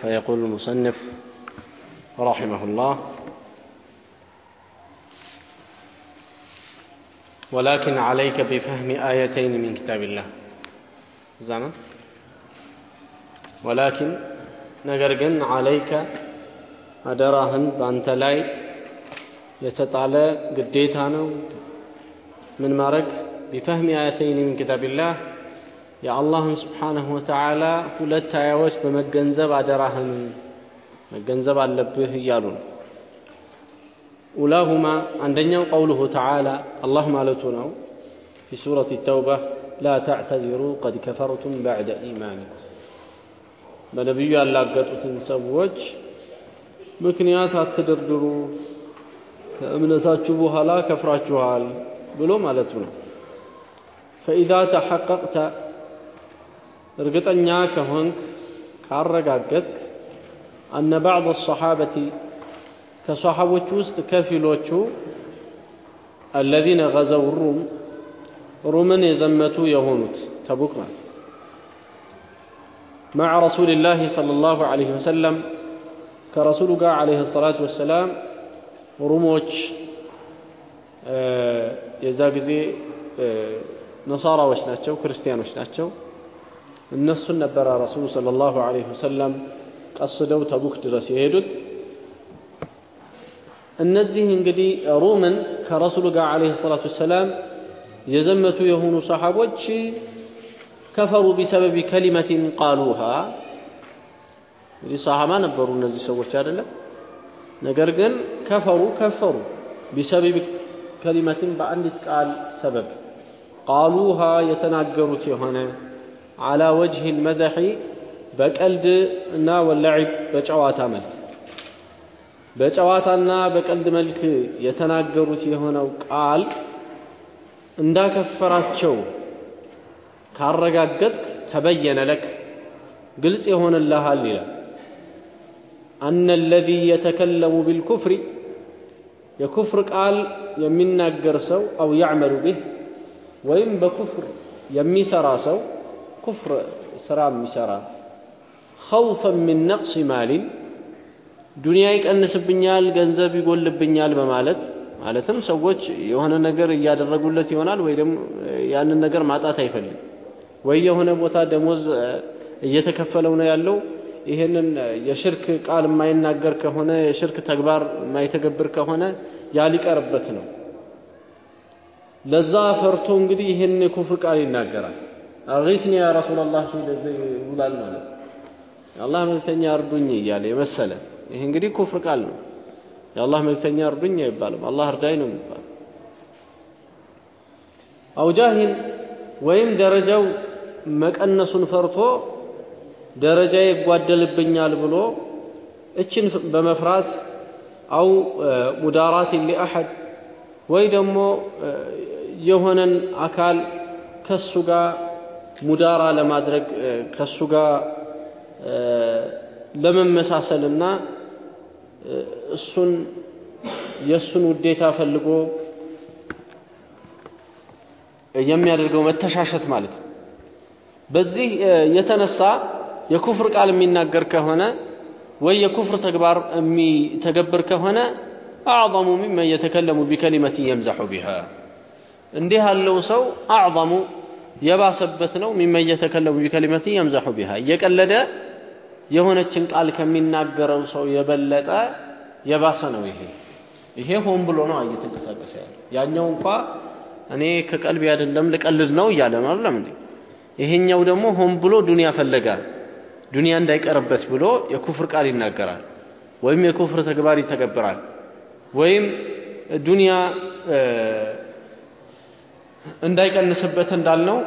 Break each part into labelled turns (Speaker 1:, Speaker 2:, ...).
Speaker 1: فيقول المصنف رحمه الله ولكن عليك بفهم آيتين من كتاب الله. زمن ولكن نقرقن عليك أدراهن بأنت لاي يتطالى قديتانو من مارك بفهم آيتين من كتاب الله የአላህን ስብሓንሁ ወተዓላ ሁለት አያዎች በመገንዘብ አደራህን መገንዘብ አለብህ እያሉ ነው። ኡላሁማ አንደኛው ቀውሉሁ ተዓላ አላህ ማለቱ ነው። ፊ ሱረት ተውባ ላ ተዕተዚሩ ቀድ ከፈርቱም ባዕደ ኢማኒኩም በነቢዩ ያላገጡትን ሰዎች ምክንያት አትደርድሩ። ከእምነታችሁ በኋላ ከፍራችኋል ብሎ ማለቱ ነው። ፈኢዛ ተሐቀቅተ እርግጠኛ ከሆንክ ካረጋገጥክ አነ ባዕድ ሰሓበቲ ከሰሓቦች ውስጥ ከፊሎቹ አለዚነ ገዘው ሩም ሩምን የዘመቱ የሆኑት ተቡክ ናት مع رسول الله صلى الله عليه وسلم كرسول عليه الصلاة والسلام ሩሞች የዛ ጊዜ ነሳራዎች ናቸው ክርስቲያኖች ናቸው እነሱን ነበረ ረሱሉ ሰለላሁ ዐለይሂ ወሰለም ቀስደው ተቡክ ድረስ የሄዱት። እነዚህ እንግዲህ ሩምን ከረሱሉ ጋር ዐለይሂ ሰላቱ ወሰላም የዘመቱ የሆኑ ሰሓቦች ከፈሩ ቢሰበቢ ከሊመቲን ቃሉሃ። እንግዲህ ሰሃባ ነበሩ እነዚህ ሰዎች አይደለም? ነገር ግን ከፈሩ ከፈሩ ቢሰበቢ ከሊመትን በአንዲት ቃል ሰበብ ቃሉሃ የተናገሩት የሆነ على وجه المزح በቀልድ እና ወላዒብ በጨዋታ መልክ በጨዋታና በቀልድ መልክ የተናገሩት የሆነው ቃል እንዳከፈራቸው ካረጋገጥክ ተበየነ ለክ ግልጽ ይሆንልሃል ይላል أن الذي يتكلم بالكفر የኩፍር ቃል የሚናገር ሰው አው ያዕመሉ ቢህ ወይም በኩፍር የሚሰራ ሰው ኩፍር ስራ የሚሰራ ኸውፈን ሚን ነቅሲ ማሊን ዱንያ ይቀንስብኛል ገንዘብ ይጎልብኛል በማለት ማለትም ሰዎች የሆነ ነገር እያደረጉለት ይሆናል ወይ ደግሞ ያንን ነገር ማጣት አይፈልግም። ወይ የሆነ ቦታ ደሞዝ እየተከፈለው ነው ያለው። ይህንን የሽርክ ቃል የማይናገር ከሆነ የሽርክ ተግባር የማይተገብር ከሆነ ያ ሊቀርበት ነው። ለዛ ፈርቶ እንግዲህ ይህን የኩፍር ቃል ይናገራል አጊስኒ ያ ረሱላላህ ሲል እዚህ ማለት የአላህ መልክተኛ እርዱኝ እያለ የመሰለ ይህ እንግዲህ ኩፍር ቃል ነው። የአላህ መልክተኛ እርዱኝ አይባልም። አላህ እርዳኝ ነው የሚባለው። አውጃሂን ወይም ደረጃው መቀነሱን ፈርቶ ደረጃ ይጓደልብኛል ብሎ እችን በመፍራት አው ሙዳራት ሊአሐድ ወይ ደግሞ የሆነን አካል ከሱ ጋር ሙዳራ ለማድረግ ከሱ ጋር ለመመሳሰልና እሱን የእሱን ውዴታ ፈልጎ የሚያደርገው መተሻሸት ማለት ነው። በዚህ የተነሳ የኩፍር ቃል የሚናገር ከሆነ ወይ የኩፍር ተግባር የሚተገብር ከሆነ አዕظሙ ሚመን የተከለሙ ቢከሊመት የምዘሑ ቢሃ እንዲህ ያለው ሰው አዕظሙ የባሰበት ነው። ሚመን የተከለሙ ቢከሊመት የምዘሑ ቢሃ። እየቀለደ የሆነችን ቃል ከሚናገረው ሰው የበለጠ የባሰ ነው ይሄ። ይሄ ሆን ብሎ ነው እየተንቀሳቀሰ ያለ ያኛው እንኳ እኔ ከቀልቢ አይደለም ልቀልድ ነው እያለ ነው አይደለም እንዴ? ይሄኛው ደግሞ ሆን ብሎ ዱንያ ፈለጋ ዱንያ እንዳይቀርበት ብሎ የኩፍር ቃል ይናገራል። ወይም የኩፍር ተግባር ይተገብራል። ወይም ዱንያ እንዳይቀንስበት እንዳልነው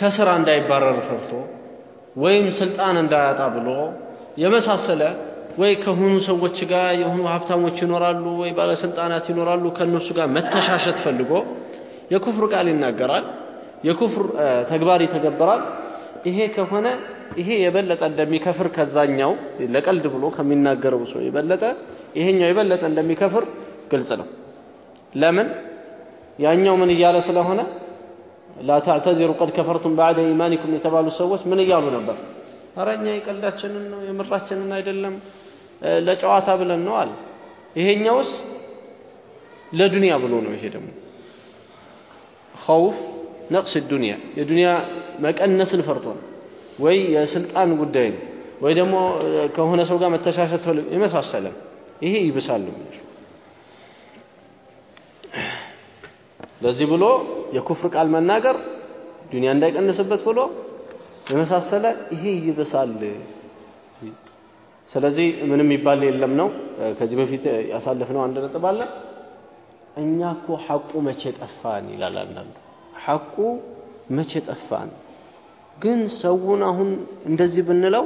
Speaker 1: ከስራ እንዳይባረር ፈርቶ ወይም ስልጣን እንዳያጣ ብሎ የመሳሰለ ወይ ከሆኑ ሰዎች ጋር የሆኑ ሀብታሞች ይኖራሉ ወይ ባለስልጣናት ይኖራሉ ከእነሱ ጋር መተሻሸት ፈልጎ የኩፍር ቃል ይናገራል የኩፍር ተግባር ይተገብራል ይሄ ከሆነ ይሄ የበለጠ እንደሚከፍር ከዛኛው ለቀልድ ብሎ ከሚናገረው ሰው የበለጠ ይሄኛው የበለጠ እንደሚከፍር ግልጽ ነው። ለምን ያኛው ምን እያለ ስለሆነ ላ ቀድ ከፈርቱም ባዕደ ኢማኒኩም የተባሉ ሰዎች ምን እያሉ ነበር ኧረ እኛ የቀልዳችንን ነው የምራችንን አይደለም ለጨዋታ ብለን ነው አለ። ይሄኛውስ ለዱንያ ብሎ ነው። ይሄ ደግሞ ኸውፍ ነቅስ ዱንያ የዱንያ መቀነስን ፈርቶ ነው ወይ የስልጣን ጉዳይ ነው ወይ ደግሞ ከሆነ ሰው ጋር መተሻሸት የመሳሰለም ይሄ ይብሳል ነው ለዚህ ብሎ የኩፍር ቃል መናገር ዱንያ እንዳይቀንስበት ብሎ የመሳሰለ ይሄ ይብሳል። ስለዚህ ምንም የሚባል የለም ነው። ከዚህ በፊት ያሳለፍነው አንድ ነጥብ አለ። እኛ እኮ ሐቁ መቼ ጠፋን ይላል አንዳንዱ። ሐቁ መቼ ጠፋን? ግን ሰውን አሁን እንደዚህ ብንለው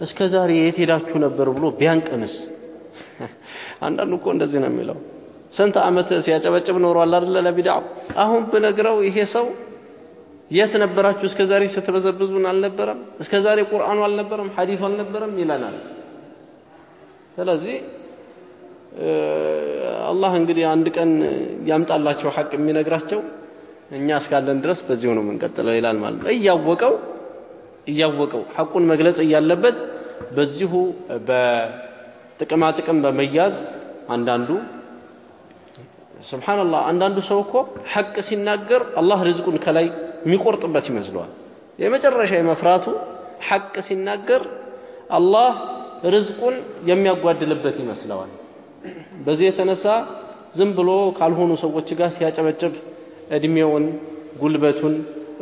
Speaker 1: እስከ ዛሬ የት ሄዳችሁ ነበር ብሎ ቢያንቅንስ? አንዳንዱ እኮ እንደዚህ ነው የሚለው። ስንት ዓመት ሲያጨበጭብ ኖሯል አይደለ ለቢድዓው። አሁን ብነግረው ይሄ ሰው የት ነበራችሁ እስከ ዛሬ ስትበዘብዙን አልነበረም? እስከ ዛሬ ቁርአኑ አልነበረም? ሐዲሱ አልነበረም ይለናል። ስለዚህ አላህ እንግዲህ አንድ ቀን ያምጣላቸው ሐቅ የሚነግራቸው እኛ እስካለን ድረስ በዚሁ ነው የምንቀጥለው ይላል ማለት ነው። እያወቀው እያወቀው ሐቁን መግለጽ እያለበት በዚሁ በጥቅማ ጥቅም በመያዝ አንዳንዱ ስብሓንላህ አንዳንዱ ሰው እኮ ሐቅ ሲናገር አላህ ርዝቁን ከላይ የሚቆርጥበት ይመስለዋል። የመጨረሻ የመፍራቱ ሐቅ ሲናገር አላህ ርዝቁን የሚያጓድልበት ይመስለዋል። በዚህ የተነሳ ዝም ብሎ ካልሆኑ ሰዎች ጋር ሲያጨበጭብ እድሜውን፣ ጉልበቱን፣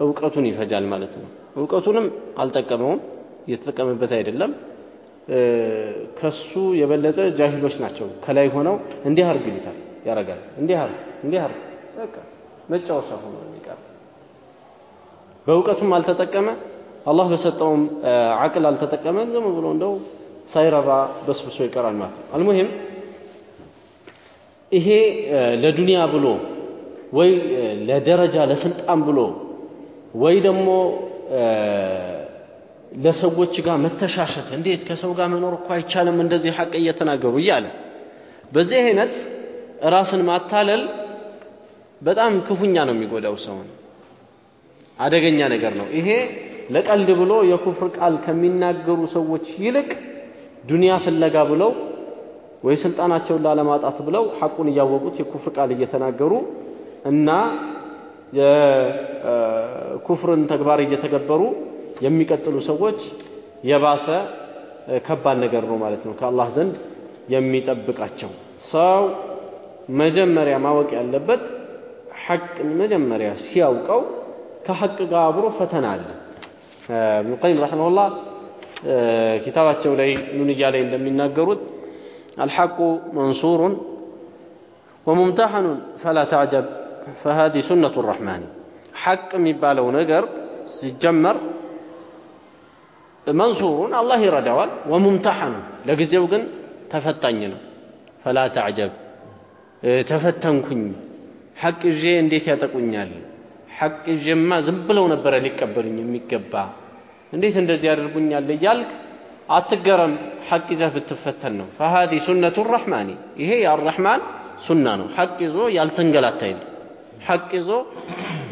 Speaker 1: እውቀቱን ይፈጃል ማለት ነው። እውቀቱንም አልጠቀመውም፣ እየተጠቀመበት አይደለም። ከሱ የበለጠ ጃሂሎች ናቸው። ከላይ ሆነው እንዲህ አርግ ይሉታል፣ ያረጋል። እንዲህ አርግ፣ እንዲህ አርግ፣ በቃ መጫወቻ ሆኖ የሚቀር በእውቀቱም አልተጠቀመ፣ አላህ በሰጠውም አቅል አልተጠቀመ። ዝም ብሎ እንደው ሳይረባ በስብሶ ይቀራል ማለት ነው። አልሙሂም ይሄ ለዱንያ ብሎ ወይ ለደረጃ ለስልጣን ብሎ ወይ ደግሞ ለሰዎች ጋር መተሻሸት እንዴት ከሰው ጋር መኖር እኮ አይቻልም እንደዚህ ሐቅ እየተናገሩ እያለ በዚህ አይነት ራስን ማታለል በጣም ክፉኛ ነው የሚጎዳው ሰውን አደገኛ ነገር ነው ይሄ ለቀልድ ብሎ የኩፍር ቃል ከሚናገሩ ሰዎች ይልቅ ዱንያ ፍለጋ ብለው ወይ ስልጣናቸውን ላለማጣት ብለው ሐቁን እያወቁት የኩፍር ቃል እየተናገሩ እና የኩፍርን ተግባር እየተገበሩ የሚቀጥሉ ሰዎች የባሰ ከባድ ነገር ነው ማለት ነው ከአላህ ዘንድ የሚጠብቃቸው። ሰው መጀመሪያ ማወቅ ያለበት ሐቅን መጀመሪያ ሲያውቀው ከሐቅ ጋር አብሮ ፈተና አለ። ኢብኑ ቀይም ረሒመሁላህ ኪታባቸው ላይ ኑንያ ላይ እንደሚናገሩት አልሐቁ መንሱሩን ወሙምተሐኑን ፈላ ተዕጀብ ፈሃዲ ሱነቱ ረሕማን ሐቅ የሚባለው ነገር ሲጀመር መንሱሩን አላህ ይረዳዋል። ወሙምተሐኑን ለጊዜው ግን ተፈታኝ ነው። ፈላ ተዕጀብ ተፈተንኩኝ፣ ሐቅ ይዤ እንዴት ያጠቁኛል? ሐቅ ይዤማ ዝም ብለው ነበረ ሊቀበሉኝ የሚገባ እንዴት እንደዚህ ያደርጉኛል እያልክ አትገረም። ሐቅ ይዘህ ብትፈተን ነው። ፈሃዲ ሱነቱ ረሕማኒ ይሄ የአረሕማን ሱና ነው። ሐቅ ይዞ ያልተንገላታ የለም። ሐቅ ይዞ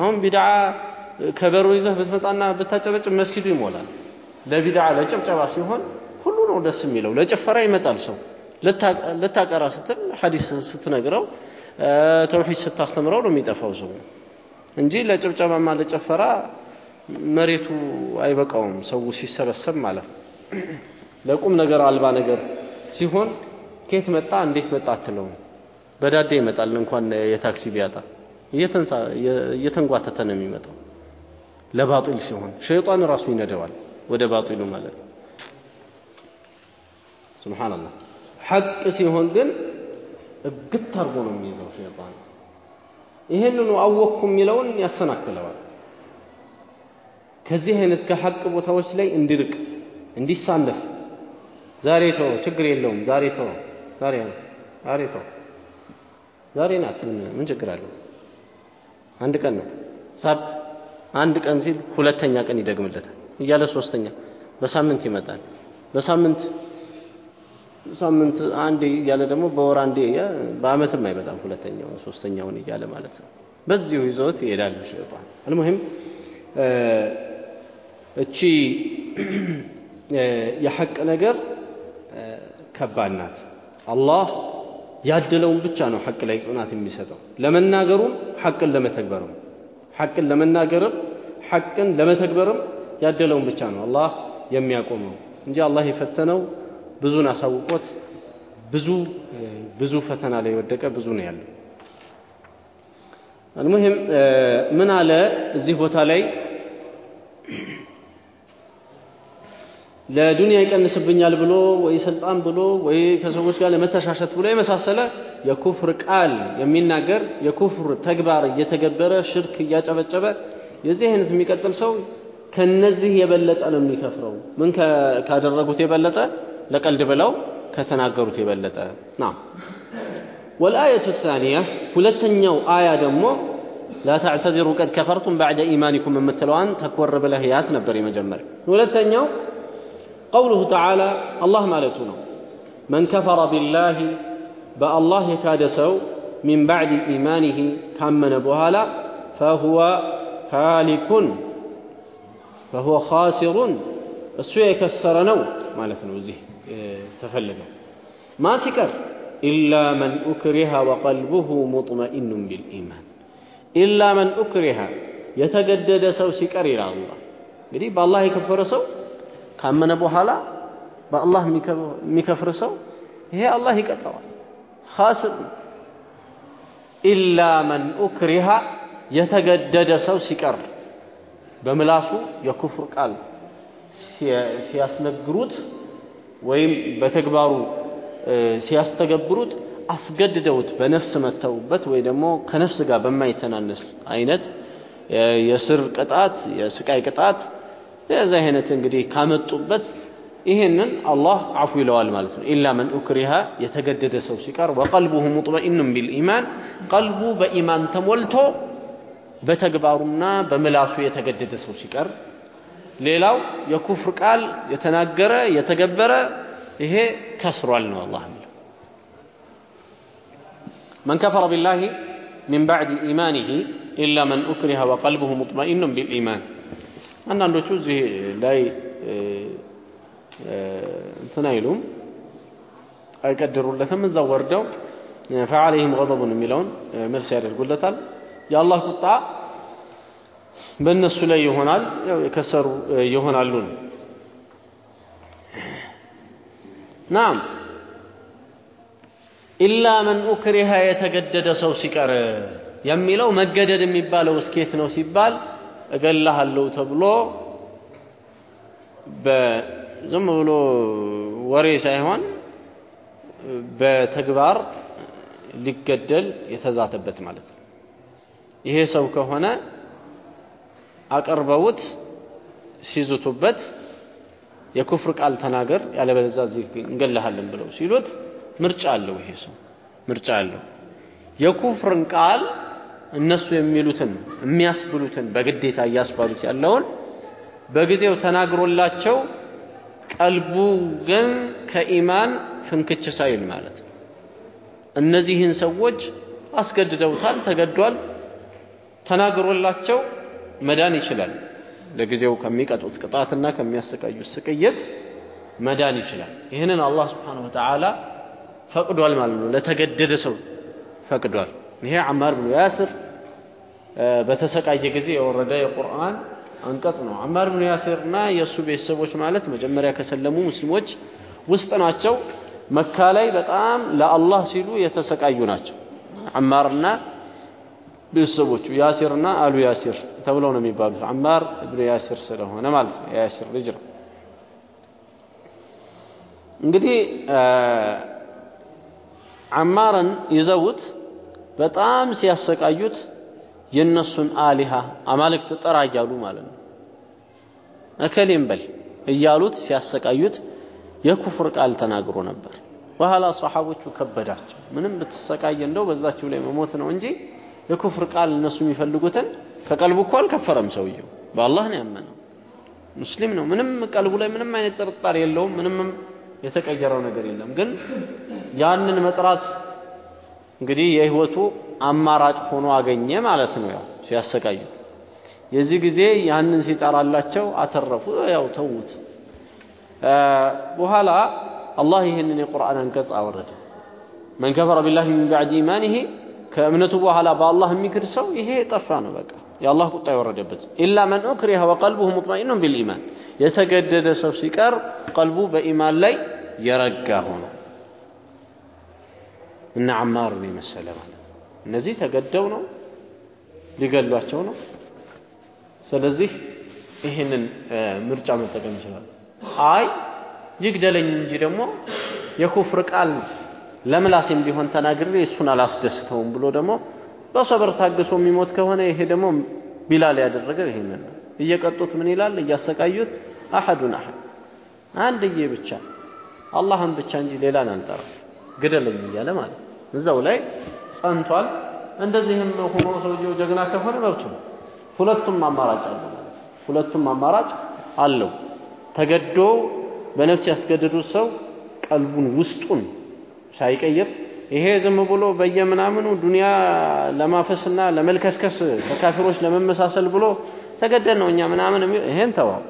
Speaker 1: አሁን ቢድዓ ከበሮ ይዘህ ብትመጣና ብታጨበጭብ መስጊዱ ይሞላል። ለቢድዓ ለጭብጨባ ሲሆን ሁሉ ነው ደስ የሚለው። ለጭፈራ ይመጣል ሰው ልታቀራ ስትል ሐዲስ ስትነግረው ተውሂድ ስታስተምረው ነው የሚጠፋው ሰው እንጂ ለጭብጨባማ ለጨፈራ መሬቱ አይበቃውም ሰው ሲሰበሰብ ማለት ነው። ለቁም ነገር አልባ ነገር ሲሆን ከየት መጣ እንዴት መጣ አትለውም። በዳዴ ይመጣል እንኳን የታክሲ ቢያጣ እየተንጓተተ ነው የሚመጣው። ለባጢል ሲሆን ሸይጣን ራሱ ይነደዋል ወደ ባጢሉ ማለት ነው። ሱብሃንአላህ። ሐቅ ሲሆን ግን እግት አድርጎ ነው የሚይዘው ሸይጣን። ይሄንኑ አወቅኩ የሚለውን ያሰናክለዋል። ከዚህ አይነት ከሐቅ ቦታዎች ላይ እንዲርቅ እንዲሳነፍ ዛሬ ተው ችግር የለውም ዛሬ ተው ዛሬ ዛሬ ተው ዛሬ ናት። ምን ችግር አለው? አንድ ቀን ነው። ሳብ አንድ ቀን ሲል ሁለተኛ ቀን ይደግምለታል። እያለ ሶስተኛ በሳምንት ይመጣል። በሳምንት ሳምንት አንዴ እያለ ደግሞ በወር አንዴ በአመትም አይመጣም ሁለተኛውን ሶስተኛውን እያለ ማለት ነው። በዚሁ ይዘውት ይሄዳሉ ሸይጣን። አልሙሂም እቺ የሐቅ ነገር ከባድ ናት። አላህ ያደለውን ብቻ ነው ሐቅ ላይ ጽናት የሚሰጠው። ለመናገሩም ሐቅን ለመተግበርም ሐቅን ለመናገርም ሐቅን ለመተግበርም ያደለውን ብቻ ነው አላህ የሚያቆመው እንጂ አላህ የፈተነው ብዙን አሳውቆት ብዙ ብዙ ፈተና ላይ የወደቀ ብዙ ነው ያለው። አልሙሂም ምን አለ እዚህ ቦታ ላይ ለዱንያ ይቀንስብኛል ብሎ ወይ ስልጣን ብሎ ወይ ከሰዎች ጋር ለመተሻሸት ብሎ የመሳሰለ የኩፍር ቃል የሚናገር የኩፍር ተግባር እየተገበረ ሽርክ እያጨበጨበ የዚህ አይነት የሚቀጥል ሰው ከነዚህ የበለጠ ነው የሚከፍረው። ምን ካደረጉት የበለጠ ለቀልድ ብለው ከተናገሩት የበለጠ። ና ወልአየቱ ሳኒያ ሁለተኛው አያ ደግሞ ላ ተዕተዚሩ ቀድ ከፈርቱም ባዕደ ኢማኒኩም የምትለዋን ተኮር ብለህ ያት ነበር የመጀመሪያ ሁለተኛው ቀውሉሁ ተዓላ አላህ ማለቱ ነው። መን ከፈረ ቢላሂ በአላህ የካደ ሰው ሚን ባዕድ ኢማኒህ ካመነ በኋላ ፈሁወ ሃሊኩን ፈሁወ ኻሲሩን እሱ የከሰረ ነው ማለት ነው እዚህ ተፈለገው። ማ ሲቀር? ኢላ መን ኡክሪሃ ወቀልቡሁ ሙጥመኢኑን ቢልኢማን። ኢላ መን ኡክሪሃ የተገደደ ሰው ሲቀር ይላል አላህ። እንግዲህ በአላህ የከፈረ ሰው ካመነ በኋላ በአላህ የሚከፍር ሰው ይሄ አላህ ይቀጠዋል ኻስር ኢላ መን ኡክሪሃ የተገደደ ሰው ሲቀር። በምላሱ የኩፍር ቃል ሲያስነግሩት ወይም በተግባሩ ሲያስተገብሩት አስገድደውት በነፍስ መተውበት ወይ ደግሞ ከነፍስ ጋር በማይተናነስ አይነት የስር ቅጣት የስቃይ ቅጣት የዚህ አይነት እንግዲህ ካመጡበት ይሄንን አላህ አፉ ይለዋል ማለት ነው። ኢላ መን ኡክሪሃ የተገደደ ሰው ሲቀር ወቀልቡሁ ሙጥመኢኑን ቢልኢማን ቀልቡ በኢማን ተሞልቶ በተግባሩና በምላሱ የተገደደ ሰው ሲቀር ሌላው የኩፍር ቃል የተናገረ የተገበረ ይሄ ከስሯል ነው አላህ የሚለው። መን ከፈረ ቢላሂ ሚን ባዕድ ኢማኒሂ ኢላ መን ኡክሪሃ ወቀልቡሁ ሙጥመኢኑን ቢልኢማን። አንዳንዶቹ እዚህ ላይ እንትን አይሉም አይቀድሩለትም። እዛው ወርደው ፈዓለይህም ገضቡን የሚለውን መልስ ያደርጉለታል። የአላህ ቁጣ በእነሱ ላይ ይሆናል የከሰሩ ይሆናሉ ናም ኢላ መን ኡክሪሃ የተገደደ ሰው ሲቀር የሚለው መገደድ የሚባለው እስኬት ነው ሲባል እገላሃለሁ ተብሎ ዝም ብሎ ወሬ ሳይሆን በተግባር ሊገደል የተዛተበት ማለት ነው። ይሄ ሰው ከሆነ አቀርበውት ሲዙቱበት የኩፍር ቃል ተናገር ያለበለዚያ እዚህ እንገላሃለን ብለው ሲሉት ምርጫ አለው። ይሄ ሰው ምርጫ አለው። የኩፍርን ቃል እነሱ የሚሉትን የሚያስብሉትን በግዴታ እያስባሉት ያለውን በጊዜው ተናግሮላቸው ቀልቡ ግን ከኢማን ፍንክች ሳይል ማለት ነው። እነዚህን ሰዎች አስገድደውታል፣ ተገዷል፣ ተናግሮላቸው መዳን ይችላል። ለጊዜው ከሚቀጡት ቅጣትና ከሚያሰቃዩት ስቅየት መዳን ይችላል። ይህንን አላህ ስብሓነሁ ወተዓላ ፈቅዷል ማለት ነው። ለተገደደ ሰው ፈቅዷል። ይሄ አማር ብኑ ያስር በተሰቃየ ጊዜ የወረደ የቁርአን አንቀጽ ነው። አማር ብኑ ያሲርና የእሱ ቤተሰቦች ማለት መጀመሪያ ከሰለሙ ሙስሊሞች ውስጥ ናቸው። መካ ላይ በጣም ለአላህ ሲሉ የተሰቃዩ ናቸው። አማርና ቤተሰቦቹ ያሲርና አሉ ያሲር ተብለው ነው የሚባሉት። አማር እብኑ ያሲር ስለሆነ ማለት ነው። የያሲር ልጅ ነው። እንግዲህ አማርን ይዘውት በጣም ሲያሰቃዩት የእነሱን አሊሃ አማልክት ጥራ እያሉ ማለት ነው። እከሌም በል እያሉት ሲያሰቃዩት የኩፍር ቃል ተናግሮ ነበር። በኋላ ሰሓቦቹ ከበዳቸው። ምንም ብትሰቃይ እንደው በዛችው ላይ መሞት ነው እንጂ የኩፍር ቃል እነሱ የሚፈልጉትን ከቀልቡ እኮ አልከፈረም ሰውየው፣ በአላህ ነው ያመነው፣ ሙስሊም ነው። ምንም ቀልቡ ላይ ምንም አይነት ጥርጣሬ የለውም። ምንም የተቀየረው ነገር የለም። ግን ያንን መጥራት እንግዲህ የህይወቱ አማራጭ ሆኖ አገኘ ማለት ነው። ያው ሲያሰቃዩት የዚህ ጊዜ ያንን ሲጠራላቸው አተረፉ። ያው ተዉት። በኋላ አላህ ይህንን የቁርአን አንቀጽ አወረደ። መን ከፈረ ቢላሂ ሚን ባዕድ ኢማኒሂ ከእምነቱ በኋላ በአላህ የሚክድ ሰው ይሄ የጠፋ ነው። በቃ የአላህ ቁጣ የወረደበት ኢላ መን ኡክሪሀ ወቀልቡሁ ሙጥመኢኑን ቢልኢማን የተገደደ ሰው ሲቀር ቀልቡ በኢማን ላይ የረጋ ሆኖ እነ አማርን የመሰለ ማለት እነዚህ ተገደው ነው ሊገሏቸው ነው። ስለዚህ ይህንን ምርጫ መጠቀም ይችላል። አይ ይግደለኝ እንጂ ደግሞ የኩፍር ቃል ለምላሴም ቢሆን ተናግሬ እሱን አላስደስተውም ብሎ ደግሞ በሰብር ታግሶ የሚሞት ከሆነ ይሄ ደግሞ ቢላል ያደረገው ይሄንን ነው። እየቀጡት ምን ይላል? እያሰቃዩት አሐዱን አሐድ አንድዬ ብቻ አላህን ብቻ እንጂ ሌላን አንጠራ ግደለኝ እያለ ማለት ነው። እዛው ላይ ጸንቷል። እንደዚህም ሆኖ ሰውየው ጀግና ከሆነ መብቱ ነው። ሁለቱም አማራጭ አለው ማለት ሁለቱም አማራጭ አለው። ተገዶ በነፍስ ያስገደዱት ሰው ቀልቡን ውስጡን ሳይቀይር ይሄ ዝም ብሎ በየምናምኑ ዱንያ ለማፈስና ለመልከስከስ ከካፊሮች ለመመሳሰል ብሎ ተገደድ ነው እኛ ምናምን ይሄን ተዋው።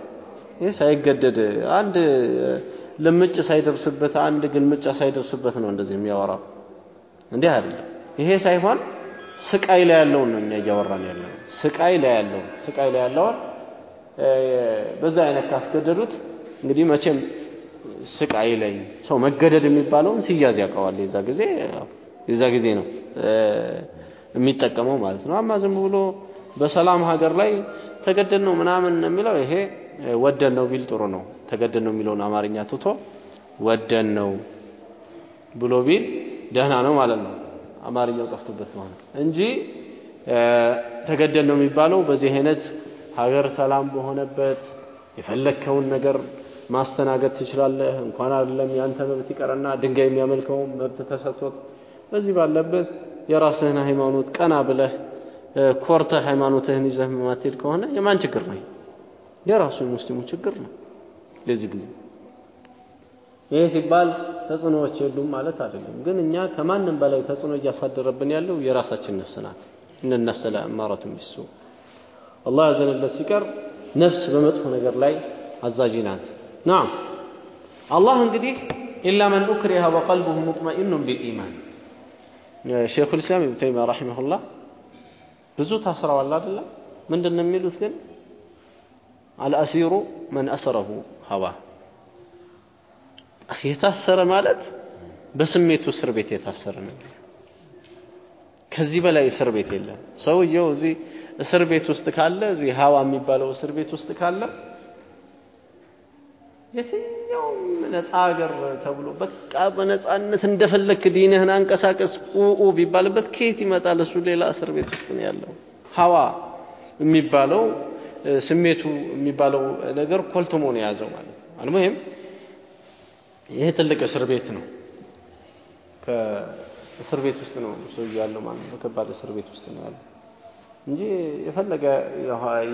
Speaker 1: ይሄ ሳይገደድ አንድ ልምጭ ሳይደርስበት አንድ ግልምጫ ሳይደርስበት ነው እንደዚህ የሚያወራው። እንዲህ አይደለም። ይሄ ሳይሆን ስቃይ ላይ ያለውን ነው እኛ እያወራን ያለው። ስቃይ ላይ ያለውን ስቃይ ላይ ያለውን በዛ አይነት ካስገደዱት እንግዲህ መቼም ስቃይ ላይ ሰው መገደድ የሚባለውን ሲያዝ ያውቀዋል። የዛ ጊዜ የዛ ጊዜ ነው የሚጠቀመው ማለት ነው። አማ ዝም ብሎ በሰላም ሀገር ላይ ተገደድ ነው ምናምን የሚለው ይሄ ወደን ነው ቢል ጥሩ ነው። ተገደድ ነው የሚለውን አማርኛ ትቶ ወደን ነው ብሎ ቢል ደህና ነው ማለት ነው። አማርኛው ጠፍቶበት ከሆነ እንጂ ተገደድ ነው የሚባለው በዚህ አይነት ሀገር ሰላም በሆነበት የፈለግከውን ነገር ማስተናገድ ትችላለህ። እንኳን አይደለም ያንተ መብት ይቀርና ድንጋይ የሚያመልከው መብት ተሰጥቶት በዚህ ባለበት የራስህን ሃይማኖት ቀና ብለህ ኮርተህ ሃይማኖትህን ይዘህ ማትሄድ ከሆነ የማን ችግር ነው? የራሱ የሙስሊሙ ችግር ነው። ለዚህ ጊዜ ይህ ሲባል ተጽዕኖዎች የሉም ማለት አይደለም። ግን እኛ ከማንም በላይ ተጽዕኖ እያሳደረብን ያለው የራሳችን ነፍስ ናት። እነ ነፍሰ ለአማረቱን ቢሱ አላህ ያዘነለት ሲቀር ነፍስ በመጥፎ ነገር ላይ አዛዥ ናት። ናም አላህ እንግዲህ ኢላ መን ኡክሪሀ ወቀልቡሁ ሙጥመኢኑን ቢልኢማን። ሼኹ ልእስላም ኢብኑ ተይሚያ ረሒመሁላህ ብዙ ታስረዋል አይደለም ምንድን ነው የሚሉት ግን? አልአሲሩ መን አሰረሁ ሀዋ። የታሰረ ማለት በስሜቱ እስር ቤት የታሰረ ነው ከዚህ በላይ እስር ቤት የለም። ሰውየው እዚህ እስር ቤት ውስጥ ካለ እዚህ ሀዋ የሚባለው እስር ቤት ውስጥ ካለ የትኛውም ነፃ ሀገር ተብሎ በቃ በነፃነት እንደፈለክ ዲንህን አንቀሳቀስ ኡኡ ቢባልበት ከየት ይመጣል? እሱ ሌላ እስር ቤት ውስጥ ነው ያለው። ሀዋ የሚባለው ስሜቱ የሚባለው ነገር ኮልትሞ ነው የያዘው ማለት ነው። አልሙሂም ይሄ ትልቅ እስር ቤት ነው። ከእስር ቤት ውስጥ ነው ሰው ያለው ማለት ነው። ከባድ እስር ቤት ውስጥ ነው ያለው እንጂ የፈለገ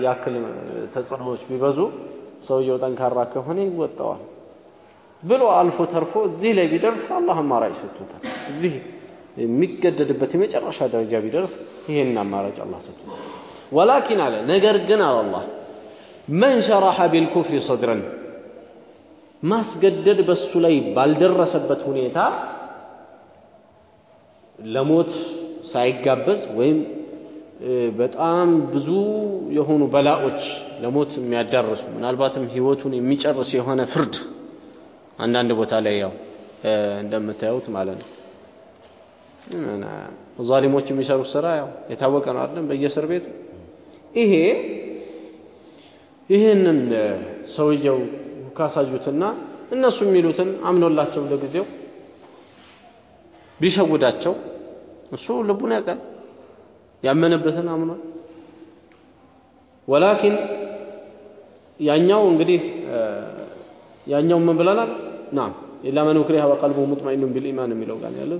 Speaker 1: ያክል ተጽዕኖዎች ቢበዙ ሰውየው ጠንካራ ከሆነ ይወጣዋል ብሎ አልፎ ተርፎ እዚህ ላይ ቢደርስ አላህ አማራጭ ሰጥቶታል። እዚህ የሚገደድበት የመጨረሻ ደረጃ ቢደርስ ይሄን አማራጭ አላህ ሰጥቶታል። ولكن አለ ነገር ግን አለ አላህ من شرح بالكفر صدرا ማስገደድ በሱ ላይ ባልደረሰበት ሁኔታ ለሞት ሳይጋበዝ ወይም በጣም ብዙ የሆኑ በላዎች ለሞት የሚያዳርሱ ምናልባትም ህይወቱን የሚጨርስ የሆነ ፍርድ አንዳንድ ቦታ ላይ ያው እንደምታዩት ማለት ነው። ዛሊሞች የሚሰሩት ስራ ያው የታወቀ ነው አይደለም፣ በየእስር ቤቱ ይሄ ይህንን ሰውየው ካሳዩትና እነሱ የሚሉትን አምኖላቸው ለጊዜው ቢሸውዳቸው እሱ ልቡን ያውቃል፣ ያመነበትን አምኗል። ወላኪን ያኛው እንግዲህ ያኛው ምን ብለናል? ናም ኢላ መን ኡክሪሀ ወቀልቡሁ ሙጥመኢኑን ቢልኢማን የሚለው ጋር ያለው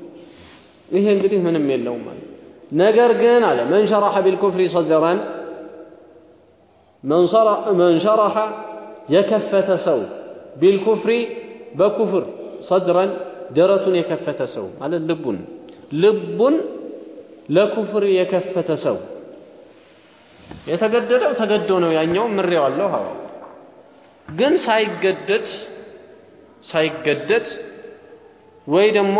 Speaker 1: ይሄ እንግዲህ ምንም የለውም ማለት ነገር ግን አለ መን ሸረሐ ቢልኩፍሪ ሰድረን መን ሸረሐ የከፈተ ሰው ቢልኩፍሪ በኩፍር ሰድረን ደረቱን የከፈተ ሰው ማለት ልቡን ልቡን ለኩፍር የከፈተ ሰው የተገደደው ተገዶ ነው። ያኛው ምሬዋለሁ አዎ። ግን ሳይገደድ ሳይገደድ ወይ ደግሞ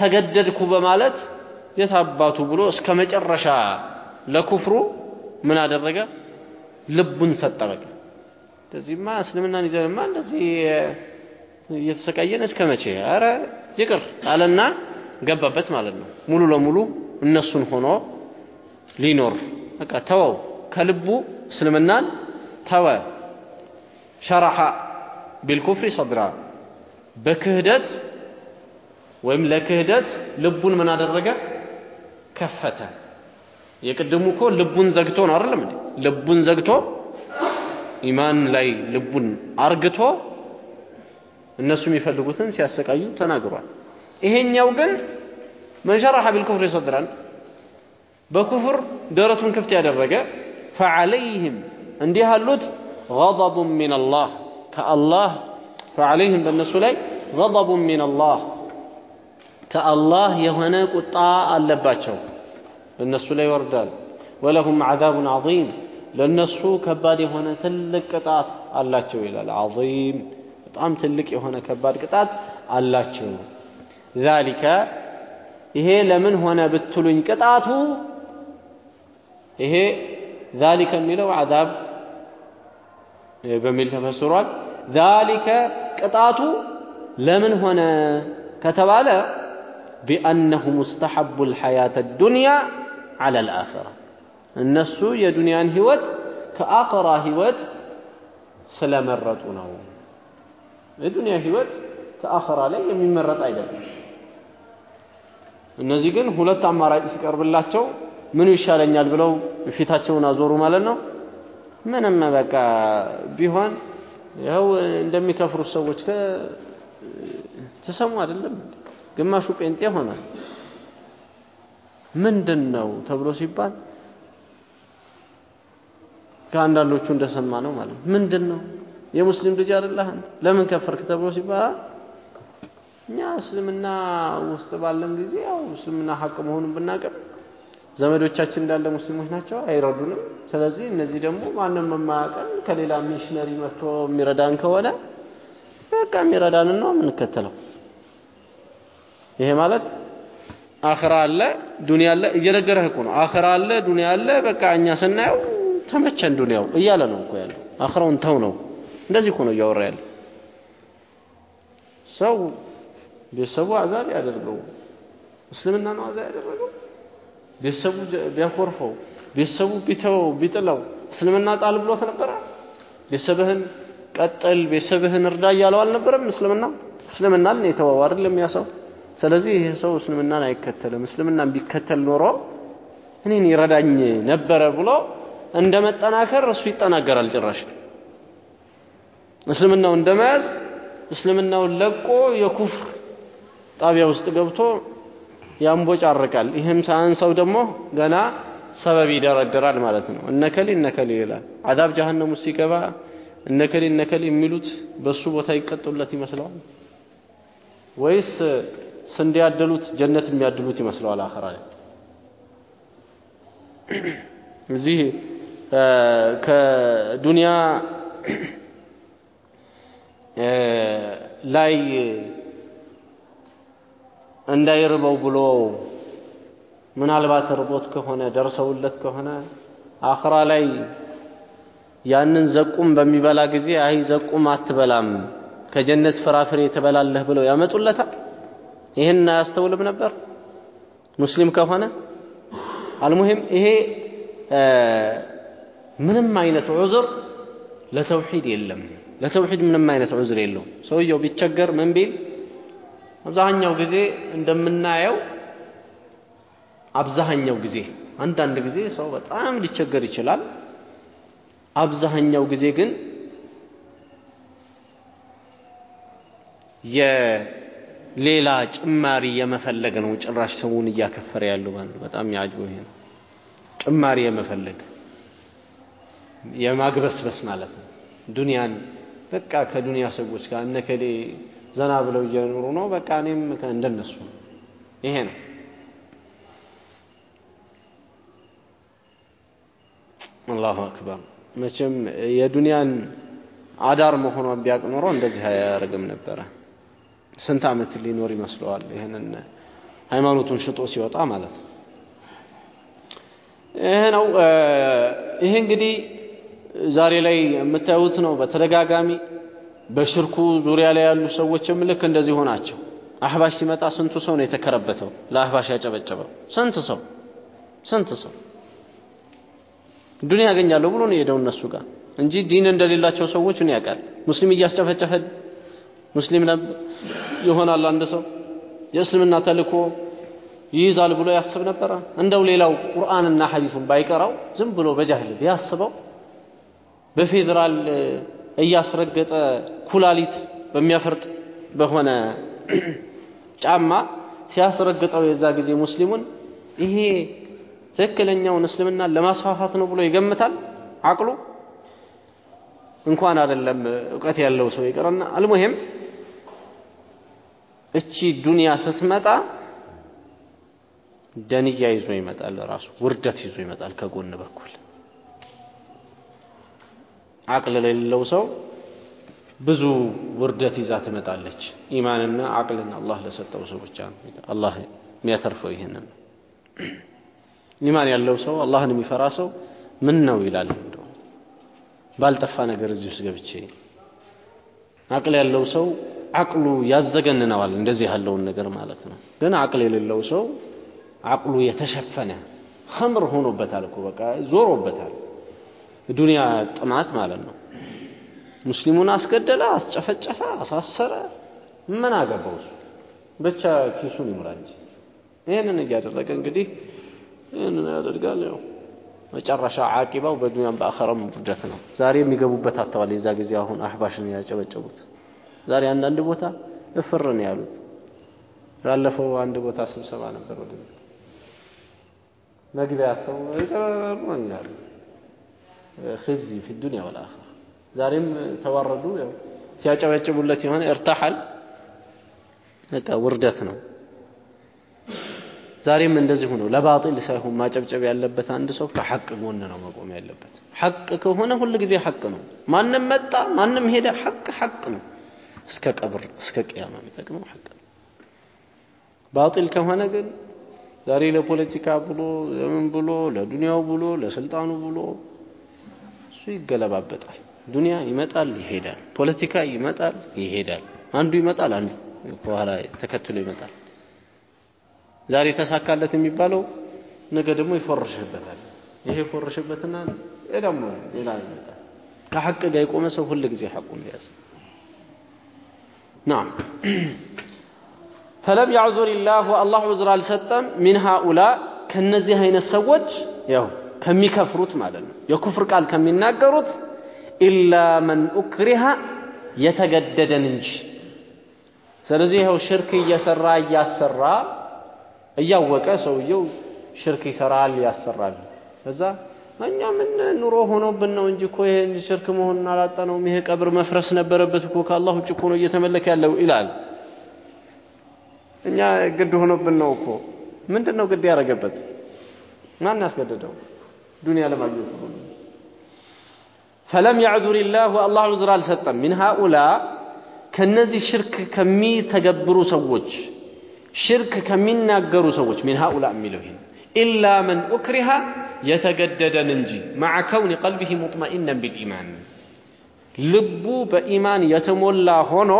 Speaker 1: ተገደድኩ በማለት የታባቱ ብሎ እስከ መጨረሻ ለኩፍሩ ምን አደረገ? ልቡን ሰጠ። በቃ እንደዚህማ እስልምናን ይዘንማ እንደዚህ እየተሰቃየን እስከ መቼ? አረ ይቅር አለና ገባበት ማለት ነው። ሙሉ ለሙሉ እነሱን ሆኖ ሊኖር በቃ ተወው። ከልቡ እስልምናን ተወ። ሸረሐ ቢልኩፍሪ ሰድራ በክህደት ወይም ለክህደት ልቡን ምን አደረገ? ከፈተ። የቅድሙ እኮ ልቡን ዘግቶ ነው አይደለም እንዴ? ልቡን ዘግቶ ኢማን ላይ ልቡን አርግቶ እነሱ የሚፈልጉትን ሲያሰቃዩ ተናግሯል። ይሄኛው ግን መንሸራሐ ቢልኩፍሪ ሰድራን በኩፍር ደረቱን ክፍት ያደረገ ፈዓለይህም እንዲህ አሉት ገضቡን ሚን አላህ ከአላህ ፈዓለይህም በእነሱ ላይ ገضቡን ሚን አላህ ከአላህ የሆነ ቁጣ አለባቸው በእነሱ ላይ ይወርዳል ወለሁም ዓዛቡን ዐዚም ለእነሱ ከባድ የሆነ ትልቅ ቅጣት አላቸው ይላል ዐዚም በጣም ትልቅ የሆነ ከባድ ቅጣት አላቸው ዛሊከ ይሄ ለምን ሆነ ብትሉኝ ቅጣቱ ይሄ ዛሊከ የሚለው ዓዛብ በሚል ተፈስሯል። ዛሊከ ቅጣቱ ለምን ሆነ ከተባለ ቢአነሁም ሙስተሐቡ ልሐያተ ዱንያ ዐላ ልአኺራ እነሱ የዱንያን ህይወት ከአኸራ ህይወት ስለመረጡ ነው። የዱንያ ህይወት ከአኸራ ላይ የሚመረጥ አይደለም። እነዚህ ግን ሁለት አማራጭ ሲቀርብላቸው ምኑ ይሻለኛል ብለው ፊታቸውን አዞሩ ማለት ነው ምንም በቃ ቢሆን ይኸው እንደሚከፍሩት ሰዎች ተሰሙ አይደለም ግማሹ ጴንጤ ሆነ ምንድን ነው ተብሎ ሲባል ከአንዳንዶቹ እንደሰማ ነው ማለት ነው። ምንድን ነው የሙስሊም ልጅ አይደለህ ለምን ከፈርክ ተብሎ ሲባል እኛ እስልምና ውስጥ ባለን ጊዜ ያው እስልምና ሀቅ መሆኑን ብናቅም ዘመዶቻችን እንዳለ ሙስሊሞች ናቸው? አይረዱንም። ስለዚህ እነዚህ ደግሞ ማንም የማያውቀን ከሌላ ሚሽነሪ መጥቶ የሚረዳን ከሆነ በቃ የሚረዳንን ነው የምንከተለው። ይሄ ማለት አኽራ አለ ዱንያ አለ እየነገረህ እኮ ነው። አኽራ አለ ዱንያ አለ በቃ እኛ ስናየው ተመቸን ዱንያው እያለ ነው እኮ ያለው። አኽራውን ተው ነው። እንደዚህ እኮ ነው እያወራ ያለው። ሰው ቤተሰቡ አዛብ ያደርገው። እስልምና ነው አዛብ ያደረገው ቤተሰቡ ቢያኮርፈው ቤተሰቡ ቢተወው ቢጥለው እስልምና ጣል ብሎት ነበረ? ቤተሰብህን ቀጥል ቤተሰብህን እርዳ እያለው አልነበረም እስልምና? እስልምናን የተወው አይደለም ያ ሰው? ስለዚህ ይሄ ሰው እስልምናን አይከተልም። እስልምናን ቢከተል ኖሮ እኔን ይረዳኝ ነበረ ብሎ እንደ መጠናከር እሱ ይጠናገራል ጭራሽ። እስልምናው እንደመያዝ እስልምናውን ለቆ የኩፍር ጣቢያ ውስጥ ገብቶ ያንቦጫርቃል። ይህም ሳያንሰው ደግሞ ገና ሰበብ ይደረድራል ማለት ነው። እነከሌ እነከሌ ይላል። አዛብ ጀሃነም ውስጥ ሲገባ እነከሌ እነከሌ የሚሉት በሱ ቦታ ይቀጡለት ይመስለዋል? ወይስ ስንዴ ያደሉት ጀነት የሚያድሉት ይመስለዋል? አኸራ ላይ እዚህ ከዱንያ ላይ እንዳይርበው ብሎ ምናልባት ርቦት ከሆነ ደርሰውለት ከሆነ አኽራ ላይ ያንን ዘቁም በሚበላ ጊዜ አይ ዘቁም አትበላም ከጀነት ፍራፍሬ ትበላለህ ብለው ያመጡለታል? ይህን አያስተውልም ነበር? ሙስሊም ከሆነ? አልሙሂም ይሄ ምንም አይነት ዑዝር ለተውሂድ የለም። ለተውሂድ ምንም አይነት ዑዝር የለውም። ሰውየው ቢቸገር ምን ቢል አብዛኛው ጊዜ እንደምናየው አብዛኛው ጊዜ አንዳንድ ጊዜ ሰው በጣም ሊቸገር ይችላል። አብዛኛው ጊዜ ግን የሌላ ጭማሪ የመፈለግ ነው። ጭራሽ ሰውን እያከፈረ ያለው ማለት በጣም ያጅበው ይሄ ነው። ጭማሪ የመፈለግ የማግበስበስ ማለት ነው። ዱንያን በቃ ከዱንያ ሰዎች ጋር እነከሌ ዘና ብለው እየኖሩ ነው በቃ እኔም እንደነሱ ይሄ ነው አላሁ አክበር መቼም የዱንያን አዳር መሆኗን ቢያቅ ኖሮ እንደዚህ አያደርግም ነበረ ስንት ዓመት ሊኖር ይመስለዋል? ይህንን ሃይማኖቱን ሽጦ ሲወጣ ማለት ነው። ይሄ ነው። ይሄ እንግዲህ ዛሬ ላይ የምታዩት ነው። በተደጋጋሚ በሽርኩ ዙሪያ ላይ ያሉ ሰዎችም ልክ እንደዚህ ሆናቸው። አህባሽ ሲመጣ ስንቱ ሰው ነው የተከረበተው? ለአህባሽ ያጨበጨበው ስንት ሰው ስንት ሰው ዱንያ ያገኛለሁ ብሎ ነው የሄደው እነሱ ጋር እንጂ ዲን እንደሌላቸው ሰዎች ምን ያውቃል? ሙስሊም እያስጨፈጨፈ ሙስሊም ይሆናል አንድ ሰው የእስልምና ተልእኮ ይይዛል ብሎ ያስብ ነበረ? እንደው ሌላው ቁርአንና ሐዲሱን ባይቀራው ዝም ብሎ በጃህል ቢያስበው በፌዴራል እያስረገጠ ኩላሊት በሚያፈርጥ በሆነ ጫማ ሲያስረግጠው የዛ ጊዜ ሙስሊሙን ይሄ ትክክለኛውን እስልምና ለማስፋፋት ነው ብሎ ይገምታል? አቅሉ? እንኳን አይደለም እውቀት ያለው ሰው ይቀርና አልሙሂም እቺ ዱንያ ስትመጣ ደንያ ይዞ ይመጣል ራሱ ውርደት ይዞ ይመጣል ከጎን በኩል አቅል ለሌለው ሰው ብዙ ውርደት ይዛ ትመጣለች። ኢማንና አቅልን አላህ ለሰጠው ሰው ብቻ አላህ የሚያተርፈው ይህንን ኢማን ያለው ሰው አላህን የሚፈራ ሰው ምን ነው ይላል? እንደው ባልጠፋ ነገር እዚህ ውስጥ ገብቼ አቅል ያለው ሰው አቅሉ ያዘገንነዋል እንደዚህ ያለውን ነገር ማለት ነው። ግን አቅል የሌለው ሰው አቅሉ የተሸፈነ ኸምር ሆኖበታል እኮ በቃ ዞሮበታል ዱንያ ጥማት ማለት ነው። ሙስሊሙን አስገደለ አስጨፈጨፈ አሳሰረ ምን አገባው እሱ? ብቻ ኪሱን ይሙላ እንጂ። ይህንን እያደረገ እንግዲህ ይህንን ያደርጋል። ያው መጨረሻ አቂባው በዱንያም በአኸራም ውርደት ነው። ዛሬ የሚገቡበት አጥተዋል የዛ ጊዜ አሁን አህባሽን ያጨበጨቡት። ዛሬ አንዳንድ ቦታ እፍር ነው ያሉት። ባለፈው አንድ ቦታ ስብሰባ ነበር ወደዚህ። መግቢያ አጥተው ይጠሩኛል ኽዚ ፊ ዱንያ ወልአኸራ ዛሬም ተዋረዱ ያው ሲያጨበጭቡለት የሆነ እርታሐል በቃ ውርደት ነው። ዛሬም እንደዚሁ ነው። ለባጢል ሳይሆን ማጨብጨብ ያለበት አንድ ሰው ከሐቅ ጎን ነው መቆም ያለበት። ሐቅ ከሆነ ሁል ጊዜ ሐቅ ነው። ማንም መጣ ማንም ሄደ ሐቅ ሐቅ ነው። እስከ ቀብር እስከ ቅያማ የሚጠቅመው ሐቅ ነው። ባጢል ከሆነ ግን ዛሬ ለፖለቲካ ብሎ ለምን ብሎ ለዱንያው ብሎ ለስልጣኑ ብሎ እሱ ይገለባበጣል። ዱንያ ይመጣል ይሄዳል። ፖለቲካ ይመጣል ይሄዳል። አንዱ ይመጣል አንዱ ከኋላ ተከትሎ ይመጣል። ዛሬ ተሳካለት የሚባለው ነገ ደግሞ ይፎርሽበታል ይሄ ይፎርሽበትና ደግሞ ሌላ ይመጣል። ከሐቅ ጋር የቆመ ሰው ሁል ጊዜ ሐቁን ያዝ ናም። ፈለም ያዕዙር ላሁ አላህ ዑዝር አልሰጠም። ሚን ሃኡላ ከነዚህ አይነት ሰዎች ያው ከሚከፍሩት ማለት ነው። የኩፍር ቃል ከሚናገሩት ኢላ መን ኡክሪሃ የተገደደን እንጂ። ስለዚህ ይኸው ሽርክ እየሰራ እያሰራ እያወቀ ሰውየው ሽርክ ይሰራል ያሰራል። እዛ እኛ ምን ኑሮ ሆኖብን ነው እንጂ እኮ ይሄን ሽርክ መሆኑን አላጣነውም። ይሄ ቀብር መፍረስ ነበረበት እኮ ከአላህ ውጭ እኮ ነው እየተመለከ ያለው ይላል። እኛ ግድ ሆኖብን ነው እኮ። ምንድን ነው ግድ ያደረገበት? ማን ያስገደደው ዱንያ ለማግኘት ፈለም ያዕዙር ላሁ አላህ ዑዝር አልሰጠም ሚን ሃኡላ ከነዚህ ሽርክ ከሚተገብሩ ሰዎች ሽርክ ከሚናገሩ ሰዎች ሚን ሃኡላ የሚለው ይሄ ኢላ መን ኡክሪሃ የተገደደን እንጂ ማዕ ከውን ቀልቢህ ሙጥመኢነን ቢልኢማን ልቡ በኢማን የተሞላ ሆኖ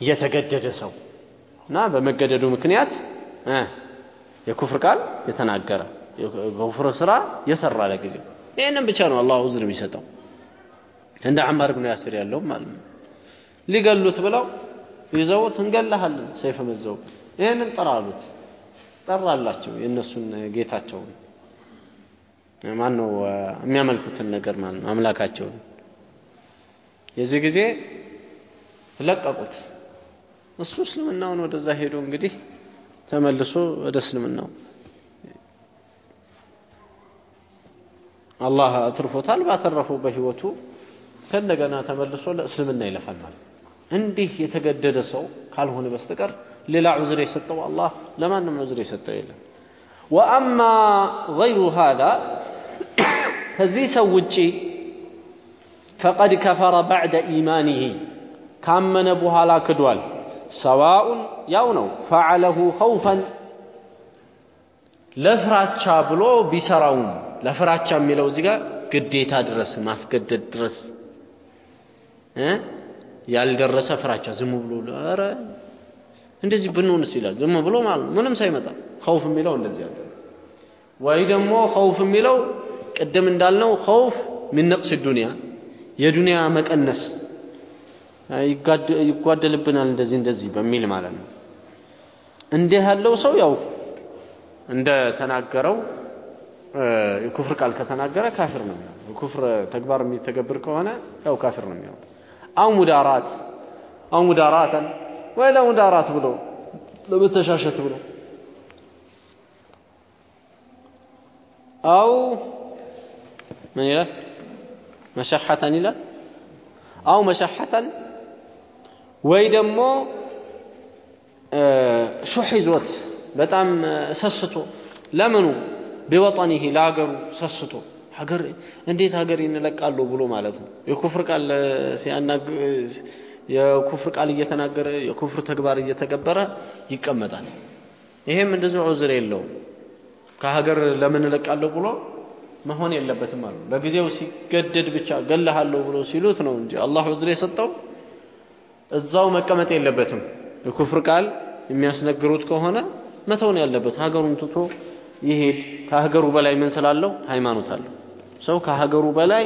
Speaker 1: የተገደደ ሰው እና በመገደዱ ምክንያት የኩፍር ቃል የተናገረ በኩፍር ስራ የሰራ ለጊዜው። ይህንን ብቻ ነው አላህ ዑዝር የሚሰጠው። እንደ አማር ብን ያስር ያለው ማለት ነው። ሊገሉት ብለው ይዘውት እንገላሃለን ሰይፍ መዘው። ይህንን ጥራ ጠራላቸው የእነሱን ጌታቸውን። ማን ነው የሚያመልኩትን ነገር ማን ነው? አምላካቸውን። የዚህ ጊዜ ለቀቁት። እሱ እስልምናውን ወደዛ ሄዶ እንግዲህ ተመልሶ ወደ እስልምናው። አላህ አትርፎታል ባተረፈው በህይወቱ ከእንደገና ተመልሶ ለእስልምና ይለፋል ማለት ነው። እንዲህ የተገደደ ሰው ካልሆነ በስተቀር ሌላ ዑዝር የሰጠው አላህ ለማንም ዑዝር የሰጠው የለም። ወአማ ገይሩ ሃዛ ከዚህ ሰው ውጪ ፈቀድ ከፈረ ባዕደ ኢማኒህ ካመነ በኋላ ክዷል። ሰዋኡን ያው ነው። ፈዐለሁ ኸውፈን ለፍራቻ ብሎ ቢሰራውም ለፍራቻ የሚለው እዚህ ጋር ግዴታ ድረስ ማስገደድ ድረስ ያልደረሰ ፍራቻ ዝም ብሎ ኧረ እንደዚህ ብንሆንስ ይላል። ዝም ብሎ ማለት ምንም ሳይመጣ ኸውፍ የሚለው እንደዚህ ያለ ወይ ደግሞ ኸውፍ የሚለው ቅድም እንዳልነው ኸውፍ ነቅስ ዱንያ የዱንያ መቀነስ ይጓደልብናል እንደዚህ እንደዚህ በሚል ማለት ነው። እንዲህ ያለው ሰው ያው እንደ ተናገረው የኩፍር ቃል ከተናገረ ካፊር ነው የሚሆነው። የኩፍር ተግባር የሚተገብር ከሆነ ያው ካፊር ነው የሚሆነው። አው ሙዳራት አው ሙዳራተን ወይ ለሙዳራት ብሎ ለመተሻሸት ብሎ አው ምን ይላል መሸሐተን ይላል አው መሸሐተን ወይ ደግሞ ሹሕ ይዞት በጣም ሰስቶ ለምኑ ቢወጠኒህ ለሀገሩ ሰስቶ ሀገር እንዴት ሀገር ይንለቃለሁ ብሎ ማለት ነው። የኩፍር ቃል ሲያናግ የኩፍር ቃል እየተናገረ የኩፍር ተግባር እየተገበረ ይቀመጣል። ይሄም እንደዚሁ ዑዝር የለውም። ከሀገር ለምን እለቃለሁ ብሎ መሆን የለበትም አሉ። ለጊዜው ሲገደድ ብቻ ገለሃለሁ ብሎ ሲሉት ነው እንጂ አላህ ዑዝር የሰጠው እዛው መቀመጥ የለበትም። የኩፍር ቃል የሚያስነግሩት ከሆነ መተውን ያለበት ሀገሩን ትቶ ይሄድ። ከሀገሩ በላይ ምን ስላለው ሃይማኖት አለው። ሰው ከሀገሩ በላይ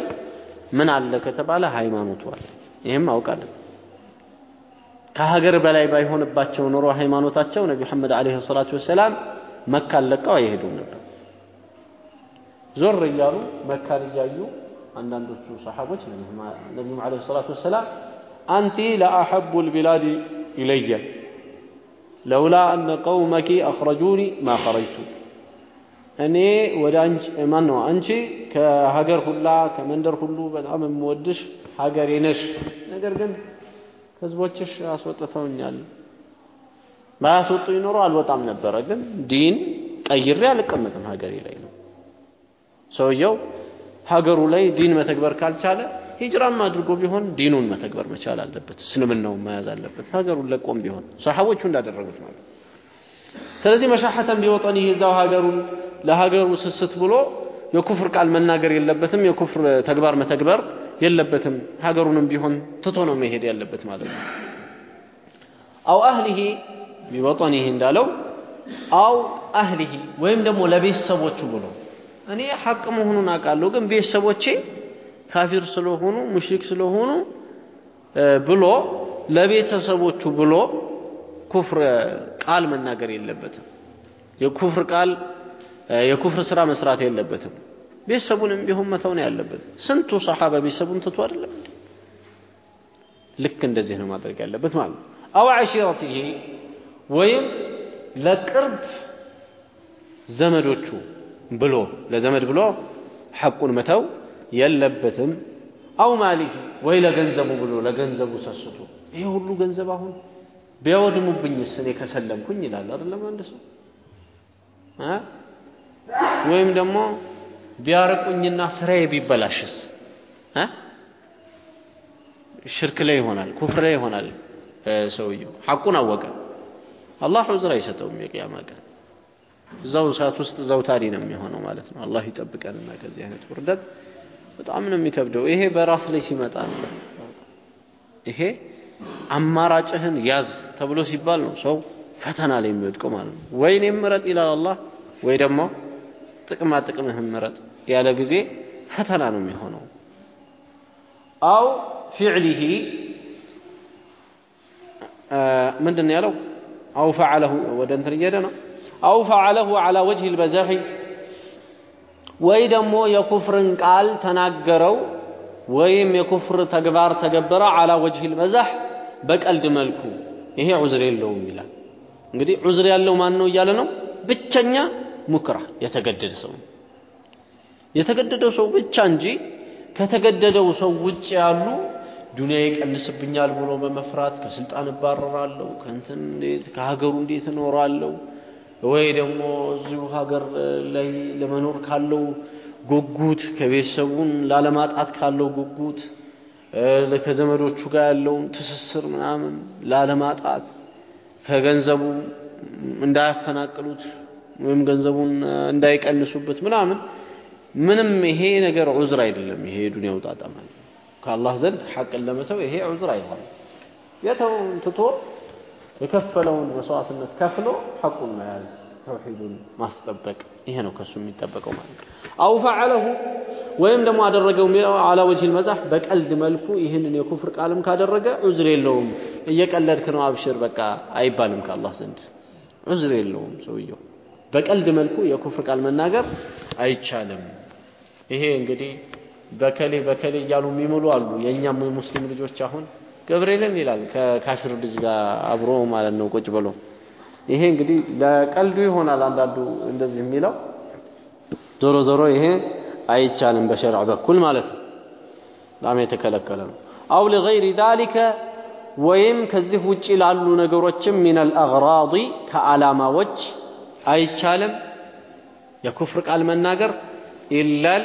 Speaker 1: ምን አለ ከተባለ ሃይማኖቱ አለ። ይህም አውቃለሁ። ከሀገር በላይ ባይሆንባቸው ኑሮ ሃይማኖታቸው ነቢ መሐመድ ዓለይሂ ሰላቱ ወሰላም መካን ለቀው አይሄዱም ነበር። ዞር እያሉ መካን እያዩ አንዳንዶቹ ሰሓቦች ነቢዩም ዓለይሂ ሰላቱ ወሰላም አንቲ ለአሐቡ ልቢላድ ኢለየ ለውላ አነ ቀውመኪ አኽረጁኒ ማ ኸረጅቱ እኔ ወደ አንቺ ማን ነው አንቺ ከሀገር ሁላ ከመንደር ሁሉ በጣም የምወድሽ ሀገሬ ነሽ። ነገር ግን ህዝቦችሽ አስወጥተውኛል። ባያስወጡ ይኖሩ አልወጣም ነበረ። ግን ዲን ቀይሬ አልቀመጥም ሀገሬ ላይ ነው። ሰውየው ሀገሩ ላይ ዲን መተግበር ካልቻለ ሂጅራም አድርጎ ቢሆን ዲኑን መተግበር መቻል አለበት። እስልምናውን መያዝ አለበት። ሀገሩን ለቆም ቢሆን ሰሓቦቹ እንዳደረጉት ማለት ስለዚህ መሻሐተን ቢወጠን ይህ እዛው ሀገሩን ለሀገሩ ስስት ብሎ የኩፍር ቃል መናገር የለበትም። የኩፍር ተግባር መተግበር የለበትም። ሀገሩንም ቢሆን ትቶ ነው መሄድ ያለበት ማለት ነው። አው አህሊሂ ቢወጠኒህ እንዳለው አው አህሊሂ ወይም ደግሞ ለቤተሰቦቹ ብሎ እኔ ሐቅ መሆኑን አውቃለሁ፣ ግን ቤተሰቦቼ ካፊር ስለሆኑ ሙሽሪክ ስለሆኑ ብሎ ለቤተሰቦቹ ብሎ ኩፍር ቃል መናገር የለበትም። የኩፍር ቃል የኩፍር ስራ መስራት የለበትም። ቤተሰቡንም ቢሆን መተው ነው ያለበት። ስንቱ ሰሓባ ቤተሰቡን ትቶ አይደለም ልክ እንደዚህ ነው ማድረግ ያለበት ማለት ነው። አው ዓሺረቲሂ ወይም ለቅርብ ዘመዶቹ ብሎ ለዘመድ ብሎ ሐቁን መተው የለበትም። አው ማሊሂ ወይ ለገንዘቡ ብሎ ለገንዘቡ ሰስቶ ይሄ ሁሉ ገንዘብ አሁን ቢያወድሙብኝስ እኔ ከሰለምኩኝ ይላል አይደለም አንድ ሰው ወይም ደግሞ ቢያርቁኝና ስራዬ ቢበላሽስ ሽርክ ላይ ይሆናል፣ ኩፍር ላይ ይሆናል። ሰውየው ሐቁን አወቀ። አላህ ዑዝር አይሰጠውም። የቅያማ ቀን እዛው እሳት ውስጥ ዘውታሪ ነው የሚሆነው ማለት ነው። አላህ ይጠብቀንና ከዚህ አይነት ውርደት በጣም ነው የሚከብደው። ይሄ በራስ ላይ ሲመጣ ነው። ይሄ አማራጭህን ያዝ ተብሎ ሲባል ነው ሰው ፈተና ላይ የሚወድቀው ማለት ነው። ወይ እኔም ምረጥ ይላል አላህ፣ ወይ ደግሞ ጥቅማ ጥቅምህን ምረጥ ያለ ጊዜ ፈተና ነው የሚሆነው። አው ፊዕሊሂ ምንድን ያለው? አው ፈዓለሁ ወደ እንትን እየሄደ ነው። አው ፈዓለሁ ዓላ ወጅህ ልበዛሒ ወይ ደግሞ የኩፍርን ቃል ተናገረው ወይም የኩፍር ተግባር ተገበረ ዓላ ወጅህ ልመዛሕ በቀልድ መልኩ ይሄ ዑዝር የለውም ይላል። እንግዲህ ዑዝር ያለው ማን ነው እያለ ነው? ብቸኛ ሙክራህ የተገደደ ሰው የተገደደው ሰው ብቻ እንጂ ከተገደደው ሰው ውጭ ያሉ ዱንያ ይቀንስብኛል ብሎ በመፍራት ከስልጣን እባረራለሁ፣ ከእንትን እንዴት ከሀገሩ እንዴት እኖራለሁ፣ ወይ ደግሞ እዚሁ ሀገር ላይ ለመኖር ካለው ጉጉት ከቤተሰቡን ላለማጣት ካለው ጉጉት ከዘመዶቹ ጋር ያለውን ትስስር ምናምን ላለማጣት ከገንዘቡ እንዳያፈናቅሉት ወይም ገንዘቡን እንዳይቀንሱበት ምናምን ምንም ይሄ ነገር ዑዝር አይደለም። ይሄ የዱንያው ጣጣ ማለት ከአላህ ዘንድ ሐቅን ለመተው ይሄ ዑዝር አይደለም። የተውን ትቶ የከፈለውን መስዋዕትነት ከፍሎ ሐቁን መያዝ ተውሂዱን ማስጠበቅ ይሄ ነው ከሱ የሚጠበቀው ማለት አው ፈዐለሁ ወይም ደግሞ አደረገው አላ ወጅሂል መዛህ በቀልድ መልኩ ይህንን የኩፍር ቃልም ካደረገ ዑዝር የለውም። እየቀለድክ ነው አብሽር በቃ አይባልም ከአላህ ዘንድ ዑዝር የለውም ሰውየው። በቀልድ መልኩ የኩፍር ቃል መናገር አይቻልም። ይሄ እንግዲህ በከሌ በከሌ እያሉ የሚምሉ አሉ። የእኛም የሙስሊም ልጆች አሁን ገብርኤልን ይላል? ከካፊር ልጅ ጋር አብሮ ማለት ነው ቁጭ ብሎ። ይሄ እንግዲህ ለቀልዱ ይሆናል አንዳንዱ እንደዚህ የሚለው። ዞሮ ዞሮ ይሄ አይቻልም በሸርዕ በኩል ማለት ነው። በጣም የተከለከለ ነው። አው ሊገይሪ ዛሊከ ወይም ከዚህ ውጪ ላሉ ነገሮችም ሚነል አግራዲ ከዓላማዎች አይቻልም። የኩፍር ቃል መናገር ኢላል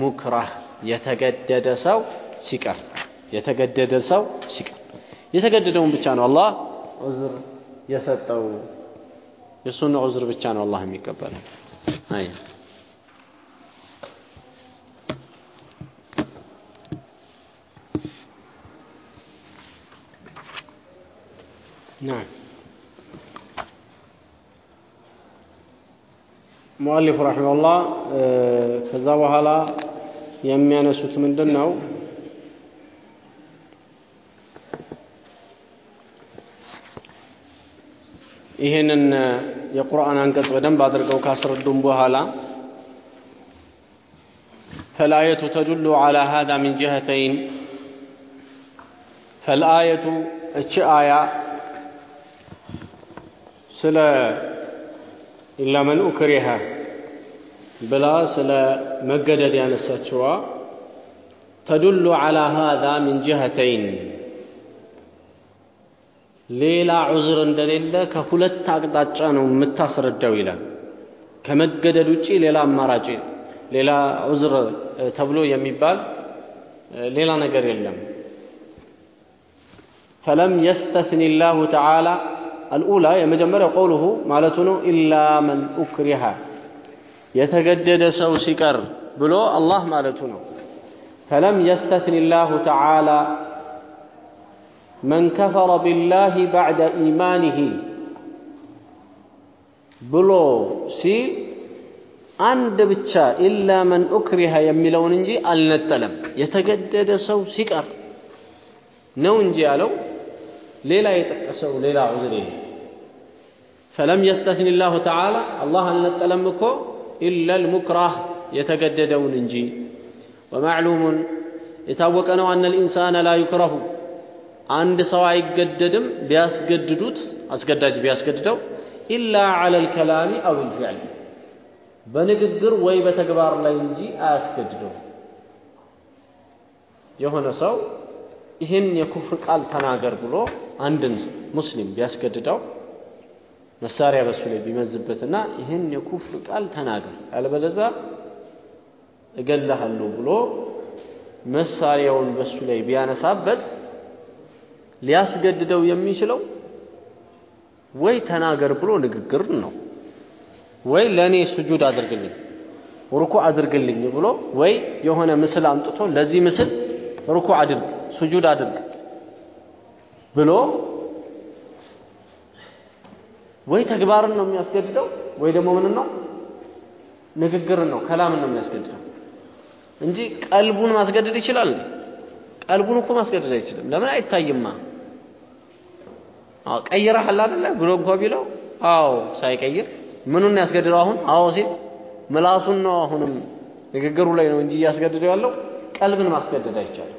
Speaker 1: ሙክራህ የተገደደ ሰው ሲቀር የተገደደ ሰው ሲቀር የተገደደውን ብቻ ነው አላህ ዑዝር የሰጠው የሱን ዑዝር ብቻ ነው አላህ የሚቀበለው አይ نعم ሙአሊፍ ረሒመሁላህ ከዛ በኋላ የሚያነሱት ምንድን ነው ይህንን የቁርአን አንቀጽ በደንብ አድርገው ካስረዱም በኋላ فالآية تدل على هذا من جهتين فالآية እቺ አያ ስለ ኢላ መን ኡክሪሃ ብላ ስለ መገደድ ያነሳችዋ ተዱሉ ዐላ ሃዛ ሚን ጅሀተይን ሌላ ዑዝር እንደሌለ ከሁለት አቅጣጫ ነው የምታስረዳው ይላል። ከመገደድ ውጪ ሌላ አማራጭ ሌላ ዑዝር ተብሎ የሚባል ሌላ ነገር የለም። ፈለም የስተስኒ ላሁ ተዓላ አልኡላ የመጀመሪያው ቀውሉሁ ማለቱ ነው ኢላ መን ኡክሪሃ የተገደደ ሰው ሲቀር ብሎ አላህ ማለቱ ነው። ፈለም የስተስኒ ላሁ ተዓላ መን ከፈረ ቢላሂ ባዕደ ኢማኒሂ ብሎ ሲል አንድ ብቻ ኢላ መን ኡክሪሃ የሚለውን እንጂ አልነጠለም። የተገደደ ሰው ሲቀር ነው እንጂ ያለው ሌላ የጠቀሰው ሌላ ዑዝር የለም። ፈለም የስተስኒ ላሁ ተዓላ አላህ አልነጠለም እኮ ኢላ ልሙክራህ የተገደደውን እንጂ ወማዕሉሙን የታወቀ ነው አነ ልኢንሳነ ላ ዩክረሁ አንድ ሰው አይገደድም ቢያስገድዱት አስገዳጅ ቢያስገድደው ኢላ ዐለ ልከላሚ አው ልፊዕል በንግግር ወይ በተግባር ላይ እንጂ አያስገድደው የሆነ ሰው ይህን የኩፍር ቃል ተናገር ብሎ አንድን ሙስሊም ቢያስገድደው መሳሪያ በሱ ላይ ቢመዝበትና ይህን የኩፍር ቃል ተናገር ያለበለዛ እገልሃለሁ ብሎ መሳሪያውን በሱ ላይ ቢያነሳበት ሊያስገድደው የሚችለው ወይ ተናገር ብሎ ንግግር ነው፣ ወይ ለእኔ ስጁድ አድርግልኝ ሩኩ አድርግልኝ ብሎ ወይ የሆነ ምስል አምጥቶ ለዚህ ምስል ሩኩ አድርግ ስጁድ አድርግ ብሎ ወይ ተግባርን ነው የሚያስገድደው ወይ ደግሞ ምን ነው ንግግርን ነው ከላምን ነው የሚያስገድደው እንጂ ቀልቡን ማስገደድ ይችላል። ቀልቡን እኮ ማስገደድ አይችልም። ለምን አይታይማ? አዎ ቀይረሃል አይደለ ብሎ እንኳ ቢለው አዎ ሳይቀይር ምኑን ያስገድደው? አሁን አዎ ሲል ምላሱን ነው አሁንም ንግግሩ ላይ ነው እንጂ እያስገድደው ያለው ቀልብን ማስገደድ አይቻልም።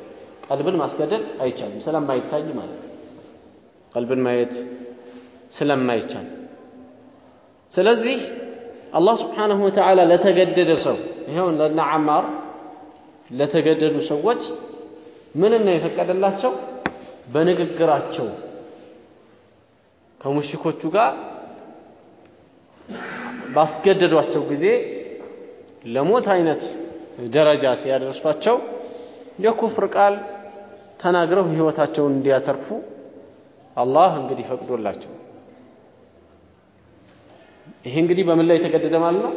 Speaker 1: ቀልብን ማስገደድ አይቻልም ስለማይታይ ማለት ቀልብን ማየት ስለማይቻል ስለዚህ አላህ ስብሓንሁ ወተዓላ ለተገደደ ሰው ይኸው ለነ ዓማር ለተገደዱ ሰዎች ነው የፈቀደላቸው? በንግግራቸው ከሙሽኮቹ ጋር ባስገደዷቸው ጊዜ ለሞት አይነት ደረጃ ሲያደርሷቸው የኩፍር ቃል ተናግረው ህይወታቸውን እንዲያተርፉ አላህ እንግዲህ ፈቅዶላቸው ይሄ እንግዲህ በምን ላይ የተገደደ ማለት ነው?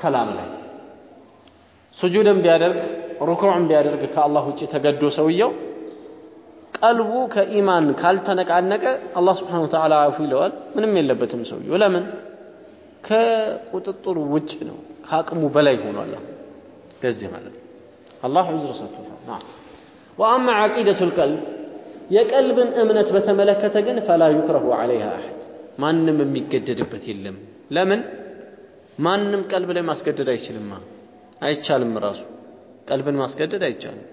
Speaker 1: ከላም ላይ ሱጁድም ቢያደርግ ሩኩዕም ቢያደርግ ከአላህ ውጭ ተገዶ ሰውየው ቀልቡ ከኢማን ካልተነቃነቀ አላህ ስብሓነሁ ወተዓላ አፉ ይለዋል። ምንም የለበትም ሰውየው። ለምን? ከቁጥጥሩ ውጭ ነው፣ ከአቅሙ በላይ ሆኗል። ለዚህ ማለት አላህ ዑዝር ሰጥቶታል። ወአማ ዓቂደቱል ቀልብ የቀልብን እምነት በተመለከተ ግን ፈላ ዩክረሁ ዐለይሃ አሐድ ማንም የሚገደድበት የለም። ለምን? ማንም ቀልብ ላይ ማስገደድ አይችልማ፣ አይቻልም። ራሱ ቀልብን ማስገደድ አይቻልም።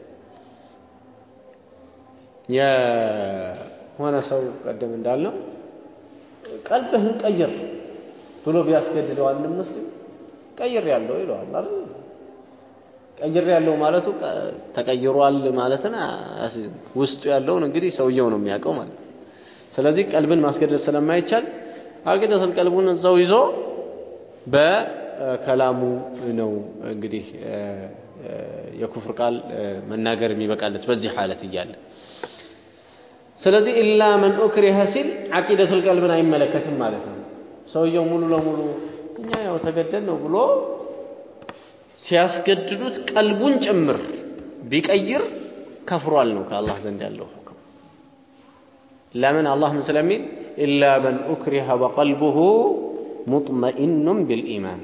Speaker 1: የሆነ ሰው ቀደም እንዳልነው ቀልብህን ቀይር ብሎ ቢያስገድደው አንድ ሙስሊም ቀይር ያለው ይለዋል አይደል? ቀይር ያለው ማለቱ ተቀይሯል ማለትን ውስጡ ያለውን እንግዲህ ሰውየው ነው የሚያውቀው ማለት ነው። ስለዚህ ቀልብን ማስገደድ ስለማይቻል አቂደቱል ቀልቡን እዛው ይዞ በከላሙ ነው እንግዲህ የኩፍር ቃል መናገር የሚበቃለት በዚህ ሐለት እያለ ስለዚህ ኢላ መን ኡክሪሀ ሲል አቂደቱል ቀልብን አይመለከትም ማለት ነው። ሰውየው ሙሉ ለሙሉ እኛ ያው ተገደል ነው ብሎ ሲያስገድዱት ቀልቡን ጭምር ቢቀይር ከፍሯል ነው ከአላህ ዘንድ ያለው ሁክም። ለምን አላህ ምን ስለሚል ኢላ መን ኡክሪሀ ወቀልቡሁ ሙጥመኢኑን ቢልኢማን።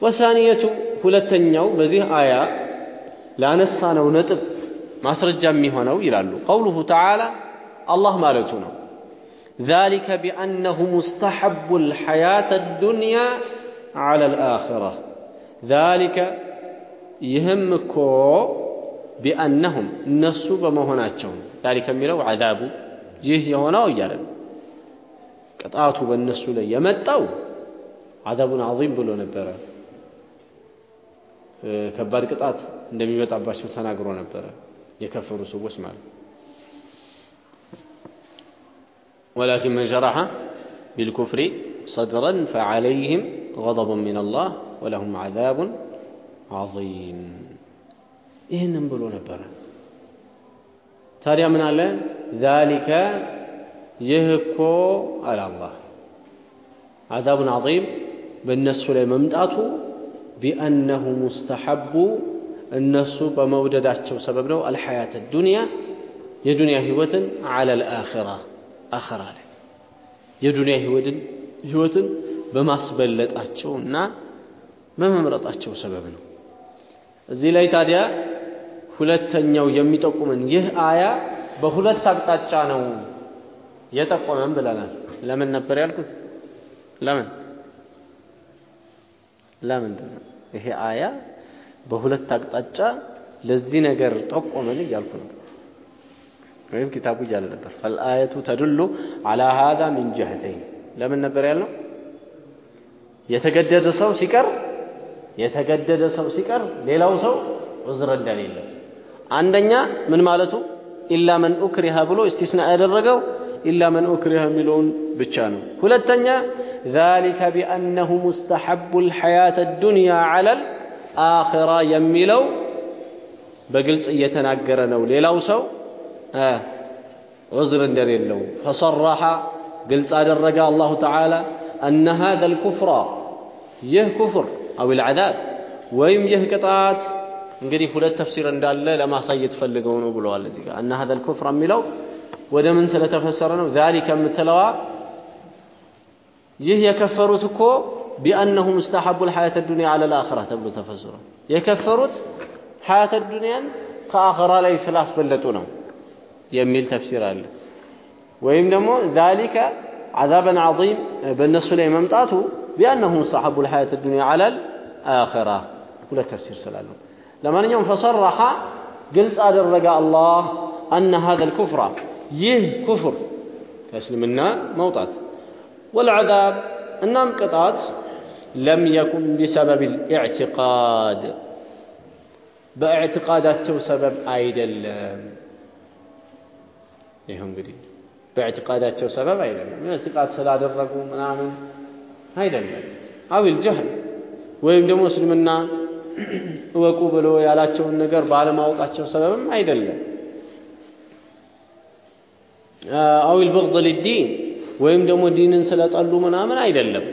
Speaker 1: ወሳኒየቱ ሁለተኛው በዚህ አያ ላነሳነው ነጥብ ማስረጃ የሚሆነው ይላሉ ቀውሉሁ ተዓላ አላህ ማለቱ ነው ذلك بأنهم استحبوا الحياة الدنيا على الآخرة ذلك يهمك بأنهم النسو بمهناتهم ذلك የሚለው عذاب ይህ የሆነው እያለ ነው ቅጣቱ በእነሱ ላይ የመጣው አዛቡን አዚም ብሎ ነበረ ከባድ ቅጣት እንደሚመጣባቸው ተናግሮ ነበረ የከፈሩ ሰዎች ማለት ولكن من شرح بالكفر صدرا فعليهم غضب من الله ولهم عذاب عظيم ይህንን ብሎ ነበረ ታዲያ ምን አለ ذلك ይህ እኮ አለ አላህ عذابun عظيم በእነሱ ላይ መምጣቱ ቢአነሁ ሙስተሐቡ እነሱ በመውደዳቸው ሰበብ ነው። አልሐያት ዱንያ የዱንያ ህይወትን አለ ልአኺራ አኸራ ላይ የዱንያ ህይወትን ህይወትን በማስበለጣቸውና በመምረጣቸው ሰበብ ነው። እዚህ ላይ ታዲያ ሁለተኛው የሚጠቁመን ይህ አያ በሁለት አቅጣጫ ነው የጠቆመን ብለናል። ለምን ነበር ያልኩት? ለምን? ለምንድን ነው? ይሄ አያ በሁለት አቅጣጫ ለዚህ ነገር ጠቆመን እያልኩ ነው ወይም ኪታቡ እያለ ነበር ፈልአየቱ ተድሉ አላ ሃዛ ሚን ጀህተይን ለምን ነበር ያልነው የተገደደ ሰው ሲቀር የተገደደ ሰው ሲቀር ሌላው ሰው ዑዝር እንደሌለ አንደኛ ምን ማለቱ ኢላ መን ኡክሪሃ ብሎ እስቲስና ያደረገው ኢላ መን ኡክሪሃ የሚለውን ብቻ ነው ሁለተኛ ذلك بأنه مستحب الحياة الدنيا على الآخرة የሚለው በግልጽ እየተናገረ ነው ሌላው ሰው ዑዝር እንደሌለው فصرح ግልጽ አደረገ الله تعالى أن هذا الكفر ይህ ኩፍር أو العذاب ወይም ይህ ቅጣት እንግዲህ ሁለት ተፍሲር እንዳለ ለማሳየት ፈልገው ነው ብለዋል እዚህ ጋር أن هذا الكفر የሚለው ወደ ምን ስለተፈሰረ ነው ذلك የምትለዋ ይህ የከፈሩት እኮ بأنهم استحبوا الحياة الدنيا على الآخرة تبلو تفسره يكفرت حياة الدنيا كآخرة لي ثلاث بلتنا يميل تفسير الله ويم دمو ذلك عذابا عظيم بالنص لي ممتاته بأنهم استحبوا الحياة الدنيا على الآخرة. ولا تفسير سلاله لما نجم فصرح قلت آل الله أن هذا الكفر يه كفر. فاسلمنا موطات والعذاب النام قطعت. ለም የኩን ቢሰበብ ልኢዕትቃድ በእዕትቃዳቸው ሰበብ አይደለም ይኸው እንግዲህ በእዕትቃዳቸው ሰበብ አይደለም ኢዕትቃድ ስላደረጉ ምናምን አይደለም አዊል ጀህል ወይም ደግሞ እስልምና እወቁ ብሎ ያላቸውን ነገር ባለማወቃቸው ሰበብም አይደለም አው ልበغض ሊዲን ወይም ደግሞ ዲንን ስለጠሉ ምናምን አይደለም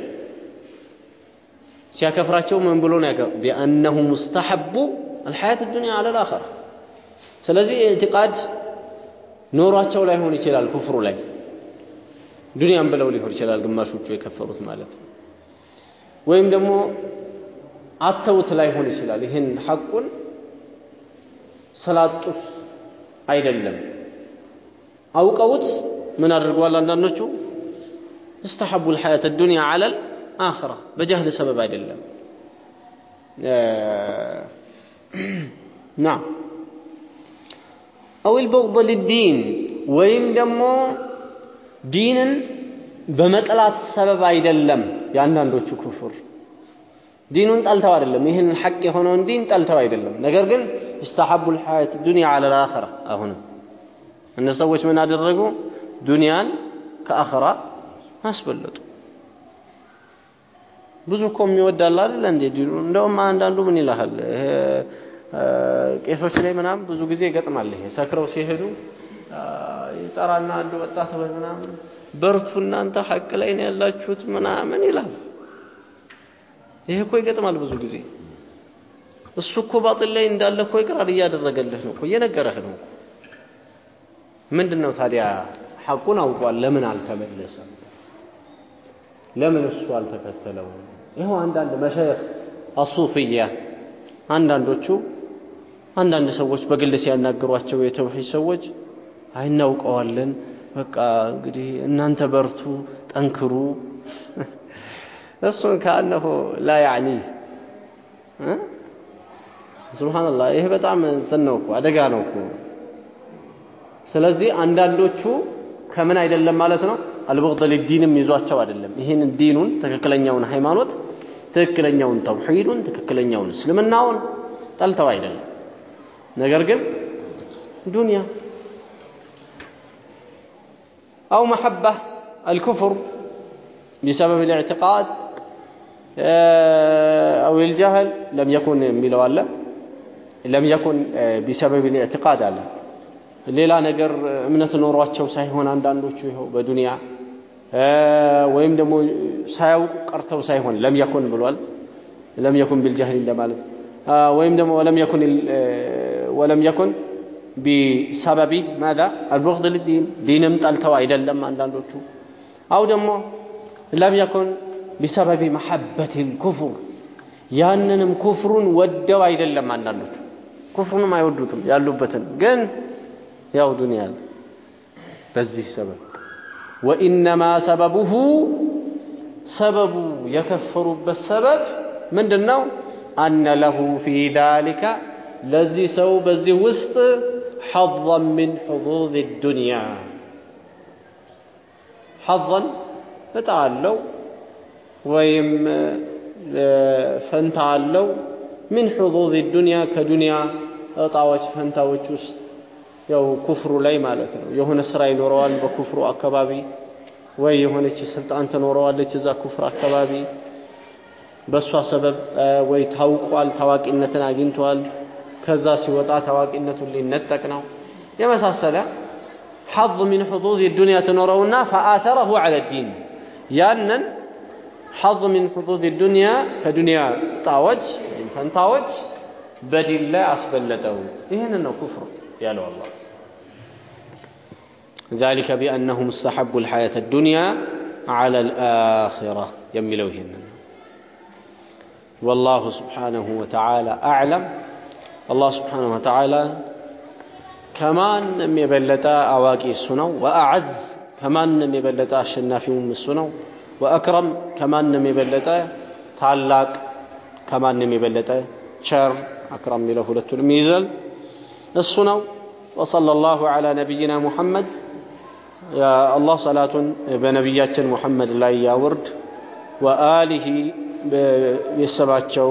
Speaker 1: ሲያከፍራቸው ምን ብሎ ነው ያከፍ ቢአነሁ ሙስተሐቡ አልሐያት ዱንያ አለል አኺራ። ስለዚህ ኢዕቲቃድ ኖሯቸው ላይሆን ይችላል ኩፍሩ ላይ። ዱንያም ብለው ሊሆን ይችላል ግማሾቹ የከፈሩት ማለት ነው። ወይም ደግሞ አተውት ላይሆን ይችላል። ይህን ሐቁን ስላጡት አይደለም። አውቀውት ምን አድርገዋል አንዳንዶቹ? استحبوا الحياة ዱንያ አለል? አኽራ በጃህል ሰበብ አይደለም። ና አዊል በውድ ልዲን ወይም ደግሞ ዲንን በመጥላት ሰበብ አይደለም የአንዳንዶቹ ክፉር ዲኑን ጠልተው አይደለም ይህንን ሐቅ የሆነውን ዲን ጠልተው አይደለም። ነገር ግን ይስተሐቡ ልሐያት ዱንያ አለል አኸራ አሁንም። እነ ሰዎች ምን አደረጉ? ዱንያን ከአኸራ አስበለጡ። ብዙ እኮ የሚወዳል አይደል እንዴ? እንደውም አንዳንዱ ምን ይልሃል? ይሄ ቄሶች ላይ ምናምን ብዙ ጊዜ ይገጥማል ይሄ። ሰክረው ሲሄዱ ይጠራና አንድ ወጣት ወይ ምናምን በርቱ እናንተ ሐቅ ላይ ነው ያላችሁት ምናምን ይላል። ይሄ እኮ ይገጥማል ብዙ ጊዜ። እሱ እኮ ባጥል ላይ እንዳለ እኮ ይቅራር እያደረገልህ ነው እኮ እየነገረህ ነው ምንድን ነው ታዲያ? ሐቁን አውቋል። ለምን አልተመለሰም? ለምን እሱ አልተከተለው ይኸው አንዳንድ መሸይኽ አሱፍያ አንዳንዶቹ አንዳንድ ሰዎች በግል ሲያናግሯቸው የተውሂድ ሰዎች አይናውቀዋለን በቃ እንግዲህ እናንተ በርቱ ጠንክሩ። እሱን ከአነሁ ላ ያዕኒ። ስብሓንላህ ይሄ በጣም እንትን ነው እኮ አደጋ ነው እኮ። ስለዚህ አንዳንዶቹ ከምን አይደለም ማለት ነው አልበግድ ሊዲንም ይዟቸው አይደለም ይህን ዲኑን ትክክለኛውን ሃይማኖት ትክክለኛውን ተውሂዱን ትክክለኛውን እስልምናውን ጠልተው አይደለም ነገር ግን ዱንያ أو محبة الكفر بسبب الاعتقاد أو الجهل لم يكن ميلو الله لم يكن بسبب الاعتقاد الله ሌላ ነገር እምነት ኖሯቸው ሳይሆን አንዳንዶቹ ይኸው በዱንያ ወይም ደግሞ ሳያውቁ ቀርተው ሳይሆን ለም የኩን ብሏል። ለም የኩን እንደማለት። ወይም ደግሞ ወለም የኩን ቢሰበቢ ማዛ? አልቡግድ ልዲን ዲንም ጠልተው አይደለም አንዳንዶቹ። አው ደግሞ ለም የኩን ቢሰበቢ መሐበት ልኩፍር ያንንም ኩፍሩን ወደው አይደለም አንዳንዶቹ። ኩፍሩንም አይወዱትም ያሉበትን። ግን ያው ዱንያ በዚህ ሰበብ وإنما سببه سبب يكفر بالسبب من دنو أن له في ذلك لذي سو بذي وسط حظا من حظوظ الدنيا. حظا فتعلو ويم آه، فانتعلو من حظوظ الدنيا كدنيا እጣዎች فانتاوش وسط ያው ኩፍሩ ላይ ማለት ነው። የሆነ ስራ ይኖረዋል በኩፍሩ አካባቢ ወይ የሆነች ስልጣን ትኖረዋለች እዛ ኩፍር አካባቢ በእሷ ሰበብ ወይ ታውቋል፣ ታዋቂነትን አግኝቷል። ከዛ ሲወጣ ታዋቂነቱን ሊነጠቅ ነው የመሳሰለ ሐظ ሚን ሑظوظ ዱንያ ትኖረውና ፈአተረሁ ዐለ ዲን ያንን ሐظ ሚን ሑظوظ ዱንያ ከዱንያ ጣዎች ፈንታዎች በዲን ላይ አስበለጠው። ይህንን ነው ኩፍር ያለው አላህ ذلك بأنهم استحبوا الحياة الدنيا على الآخرة. يملوهن والله سبحانه وتعالى أعلم. الله سبحانه وتعالى كمان لم بلتا أواكي السنو وأعز كمان لم يبلت الشنافيون السنو وأكرم كمان لم بلتا تعلق كمان لم بلتا شر أكرم له لتلميزل السنو. وصلى الله على نبينا محمد የአላህ ሰላቱን በነቢያችን ሙሐመድ ላይ ያውርድ ወአሊሂ ቤተሰባቸው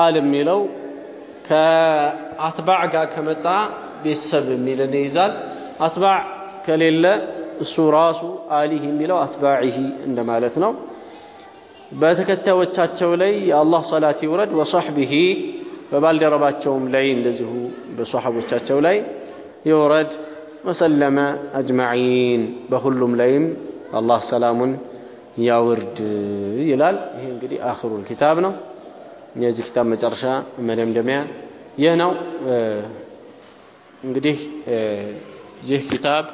Speaker 1: አል የሚለው ከአትባዕ ጋር ከመጣ ቤተሰብ የሚለን ይይዛል አትባዕ ከሌለ እሱ ራሱ አሊህ የሚለው አትባዒሂ እንደማለት ነው በተከታዮቻቸው ላይ የአላህ ሰላት ይውረድ ወሳሕቢሂ በባልደረባቸውም ላይ እንደዚሁ በሰሓቦቻቸው ላይ ይውረድ ወሰለመ አጅመዒን በሁሉም ላይም አላህ ሰላሙን ያውርድ ይላል። ይሄ እንግዲህ አኽሩል ኪታብ ነው። የዚህ ኪታብ መጨረሻ መደምደሚያ ይህ ነው። እንግዲህ ይህ ኪታብ